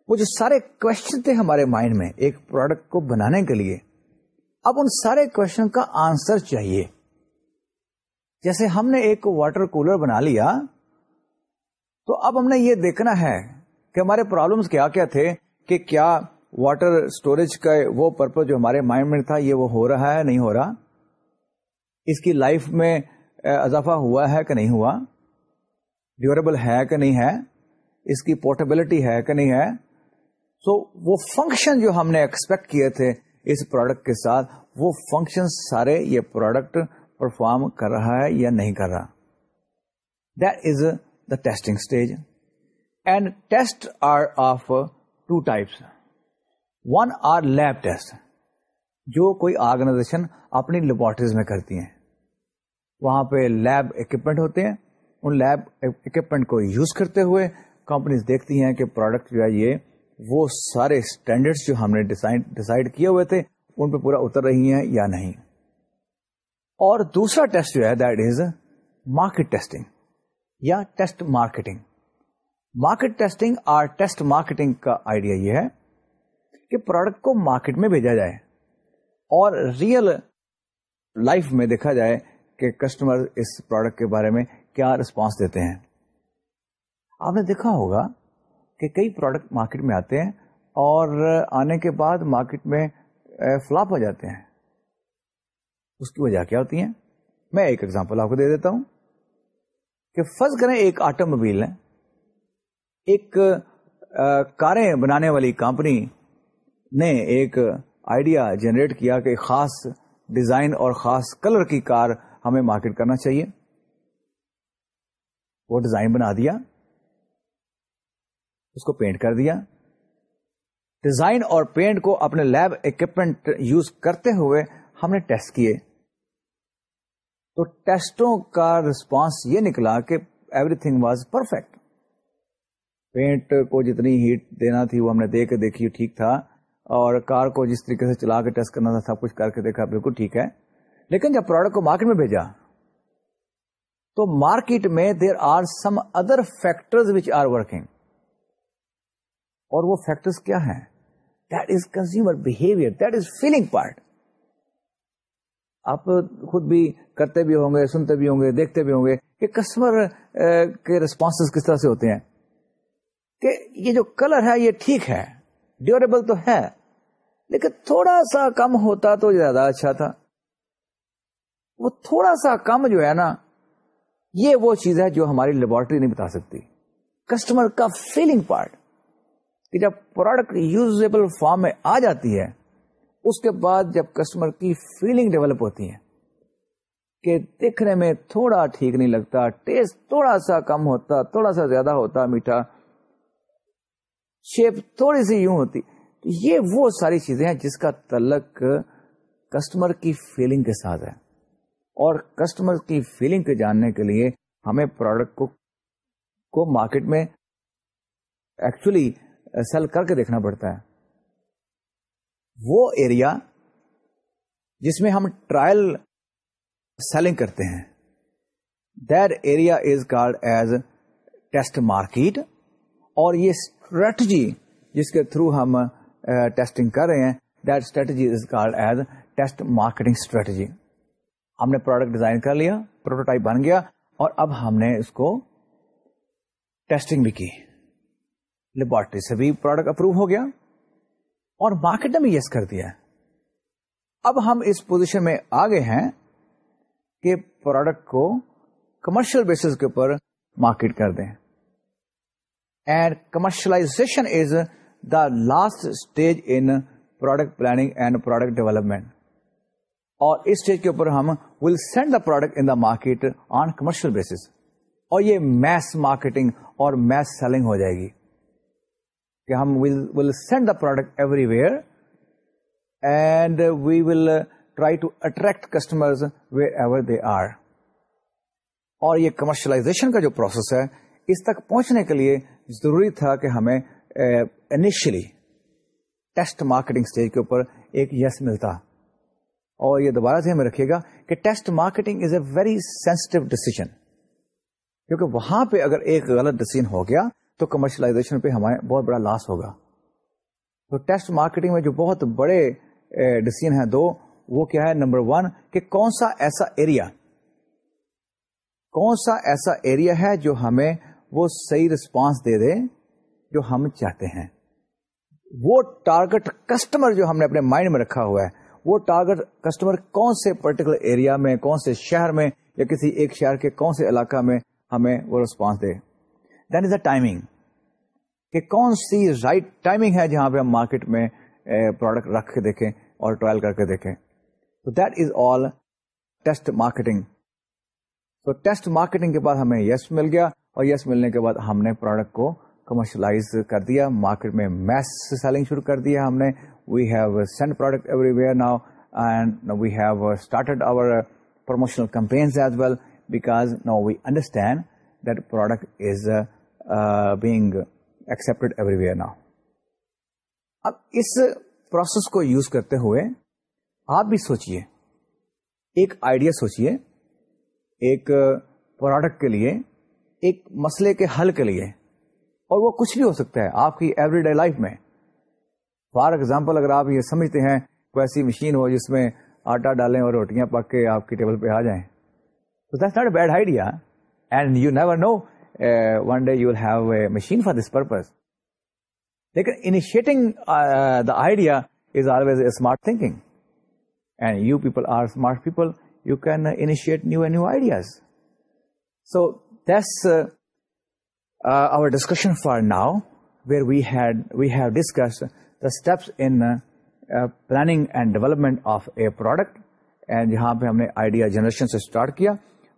A: وہ جو سارے کوشچن تھے ہمارے مائنڈ میں ایک پروڈکٹ کو بنانے کے لیے، اب ان سارے کوشچن کا آنسر چاہیے۔ جیسے ہم نے ایک واٹر کولر بنا لیا تو اب ہم نے یہ دیکھنا ہے کہ ہمارے پرابلمس کیا کیا تھے کہ کیا واٹر اسٹوریج کا وہ پرپز جو ہمارے مائنڈ میں تھا یہ وہ ہو رہا ہے نہیں ہو رہا؟ اس کی لائف میں اضافہ ہوا ہے کہ نہیں ہوا؟ ڈیوریبل ہے کہ نہیں ہے؟ اس کی پورٹیبلٹی ہے کہ نہیں ہے؟ سو so, وہ فنکشن جو ہم نے ایکسپیکٹ کیے تھے اس پروڈکٹ کے ساتھ وہ فنکشن سارے یہ پروڈکٹ پرفارم کر رہا ہے یا نہیں کر رہا that is the testing stage and test are of two types one are lab test جو کوئی آرگنائزیشن اپنی لیبورٹریز میں کرتی ہیں۔ وہاں پہ لیب اکوپمنٹ ہوتے ہیں۔ ان لیب اکوپمنٹ کو یوز کرتے ہوئے کمپنیز دیکھتی ہیں کہ پروڈکٹ جو ہے یہ وہ سارے اسٹینڈرڈ جو ہم نے ڈسائڈ کیے ہوئے تھے، ان پہ پورا اتر رہی ہیں یا نہیں۔ اور دوسرا ٹیسٹ جو ہے دیٹ از مارکیٹ ٹیسٹنگ یا ٹیسٹ مارکیٹنگ۔ مارکیٹ ٹیسٹنگ اور ٹیسٹ مارکیٹنگ کا آئیڈیا یہ ہے کہ پروڈکٹ کو مارکیٹ میں بھیجا جائے اور ریئل لائف میں دیکھا جائے کہ کسٹمر اس پروڈکٹ کے بارے میں کیا رسپانس دیتے ہیں۔ آپ نے دیکھا ہوگا کہ کئی پروڈکٹ مارکیٹ میں آتے ہیں اور آنے کے بعد مارکیٹ میں فلاپ ہو جاتے ہیں۔ اس کی وجہ کیا ہوتی ہے میں ایک ایگزامپل آپ کو دے دیتا ہوں کہ فرض کریں ایک آٹو موبائل ہے، ایک کاریں بنانے والی کمپنی نے ایک آئیڈیا جنریٹ کیا کہ خاص ڈیزائن اور خاص کلر کی کار ہمیں مارکیٹ کرنا چاہیے۔ وہ ڈیزائن بنا دیا، اس کو پینٹ کر دیا۔ ڈیزائن اور پینٹ کو اپنے لیب اکوپمنٹ یوز کرتے ہوئے ہم نے ٹیسٹ کیے۔ تو ٹیسٹوں کا ریسپانس یہ نکلا کہ everything was perfect paint کو جتنی ہیٹ دینا تھی وہ ہم نے دے کے دیکھی، ٹھیک تھا۔ اور کار کو جس طریقے سے چلا کے ٹیسٹ کرنا تھا، سب کچھ کر کے دیکھا، بالکل ٹھیک ہے۔ لیکن جب پروڈکٹ کو مارکیٹ میں بھیجا، تو مارکیٹ میں there are some other factor which are working اور وہ فیکٹر کیا ہیں؟ That is consumer behaviour that is feeling part آپ خود بھی کرتے بھی ہوں گے، سنتے بھی ہوں گے، دیکھتے بھی ہوں گے کہ کسٹمر کے ریسپانس کس طرح سے ہوتے ہیں۔ کہ یہ جو کلر ہے، یہ ٹھیک ہے ڈیوریبل تو ہے، لیکن تھوڑا سا کم ہوتا تو زیادہ اچھا تھا۔ وہ تھوڑا سا کم جو ہے نا، یہ وہ چیز ہے جو ہماری لیبورٹری نہیں بتا سکتی۔ کسٹمر کا فیلنگ پارٹ کہ جب پروڈکٹ یوزیبل فارم میں آ جاتی ہے اس کے بعد جب کسٹمر کی فیلنگ ڈیولپ ہوتی ہے کہ دیکھنے میں تھوڑا ٹھیک نہیں لگتا ٹیسٹ تھوڑا سا کم ہوتا، تھوڑا سا زیادہ ہوتا میٹھا شیپ تھوڑی سی یوں ہوتی، تو یہ وہ ساری چیزیں ہیں جس کا تعلق کسٹمر کی فیلنگ کے ساتھ ہے۔ اور کسٹمر کی فیلنگ کے جاننے کے لیے ہمیں پروڈکٹ کو کو مارکیٹ میں ایکچولی سیل کر کے دیکھنا پڑتا ہے۔ وہ ایریا جس میں ہم ٹرائل سیلنگ کرتے ہیں۔ There area is called as test market اور یہ اسٹریٹجی جس کے تھرو ہم uh, ٹیسٹنگ کر رہے ہیں that strategy is called as test marketing strategy ہم نے پروڈکٹ ڈیزائن کر لیا پروٹوٹائپ بن گیا اور اب ہم نے اس کو ٹیسٹنگ بھی کی۔ لیبورٹری سے بھی پروڈکٹ اپروو ہو گیا۔ اور مارکیٹ نے بھی یس کر دیا اب ہم اس پوزیشن میں آگے ہیں کہ پروڈکٹ کو کمرشل بیسس کے اوپر مارکیٹ کر دیں۔ And commercialisation is the last stage in product planning and product development اور اس اسٹیج کے اوپر ہم will send the product in the market on commercial basis اور یہ میس مارکیٹنگ اور میس سیلنگ ہو جائے گی۔ کہ ہم will send the product everywhere and we will try to attract customer wherever they are اور یہ کمرشلائزیشن کا جو پروسیس ہے، اس تک پہنچنے کے لیے ضروری تھا کہ ہمیں انیشلی ٹیسٹ مارکیٹنگ اسٹیج کے اوپر ایک یس ملتا۔ اور یہ دوبارہ سے ہمیں رکھیے گا کہ test marketing is a very sensitive decision کیونکہ وہاں پہ اگر ایک غلط ڈیسیزن ہو گیا تو کمرشلائزیشن پہ ہمارے بہت بڑا لاس ہوگا۔ تو ٹیسٹ مارکیٹنگ میں جو بہت بڑے ڈیسیزن ہیں دو، وہ کیا ہے؟ نمبر ون کہ کون سا ایسا ایریا کون سا ایسا ایریا ہے جو ہمیں وہ صحیح رسپانس دے دے، جو ہم چاہتے ہیں۔ وہ ٹارگٹ کسٹمر جو ہم نے اپنے مائنڈ میں رکھا ہوا ہے، وہ ٹارگٹ کسٹمر کون سے پرٹیکولر ایریا میں، کون سے شہر میں یا کسی ایک شہر کے کون سے علاقہ میں ہمیں وہ response they. Then is a timing کہ کون سی رائٹ ٹائمنگ ہے جہاں پہ ہم مارکیٹ میں پروڈکٹ رکھ کے دیکھیں اور ٹرائل کر کے دیکھیں. تو that is all test marketing تو ٹیسٹ مارکیٹنگ کے بعد ہمیں یس مل گیا اور یس ملنے کے بعد ہم نے پروڈکٹ کو کمرشلائز کر دیا. مارکیٹ میں میس سیلنگ شروع کر دیا ہم نے. We have send product everywhere now and we have started our promotional campaigns as well because now we understand that product is being accepted everywhere now اب اس پروسیس کو یوز کرتے ہوئے آپ بھی سوچئے، ایک آئیڈیا سوچئے، ایک uh, پروڈکٹ کے لیے، ایک مسئلے کے حل کے لیے، اور وہ کچھ بھی ہو سکتا ہے آپ کی ایوری ڈے لائف میں۔ فار ایگزامپل اگر آپ یہ سمجھتے ہیں کوئی ایسی مشین ہو جس میں آٹا ڈالیں اور روٹیاں پک کے آپ کی ٹیبل پہ آ جائیں۔ تو that's not a bad idea and you never know one day you will have a machine for this purpose لیکن initiating the idea is always a smart thinking and you people are smart people you can initiate new and new ideas so that's our discussion for now where we had we have discuss the steps in planning and development of a product and جہاں پہ ہم نے idea generation سے start کیا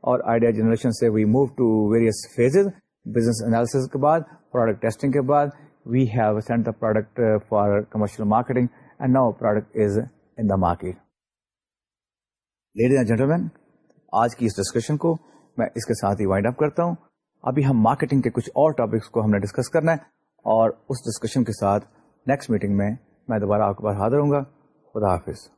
A: اور idea generation سے we move to various phases business analysis کے بعد پروڈکٹ ٹیسٹنگ کے بعد we have send the product for commercial marketing and now product is in the market ladies and gentlemen آج کی اس ڈسکشن کو میں اس کے ساتھ ہی وائنڈ اپ کرتا ہوں۔ ابھی ہم مارکیٹنگ کے کچھ اور ٹاپکس کو ہم نے ڈسکس کرنا ہے اور اس ڈسکشن کے ساتھ نیکسٹ میٹنگ میں میں دوبارہ آپ کے پاس حاضر ہوں گا۔ خدا حافظ۔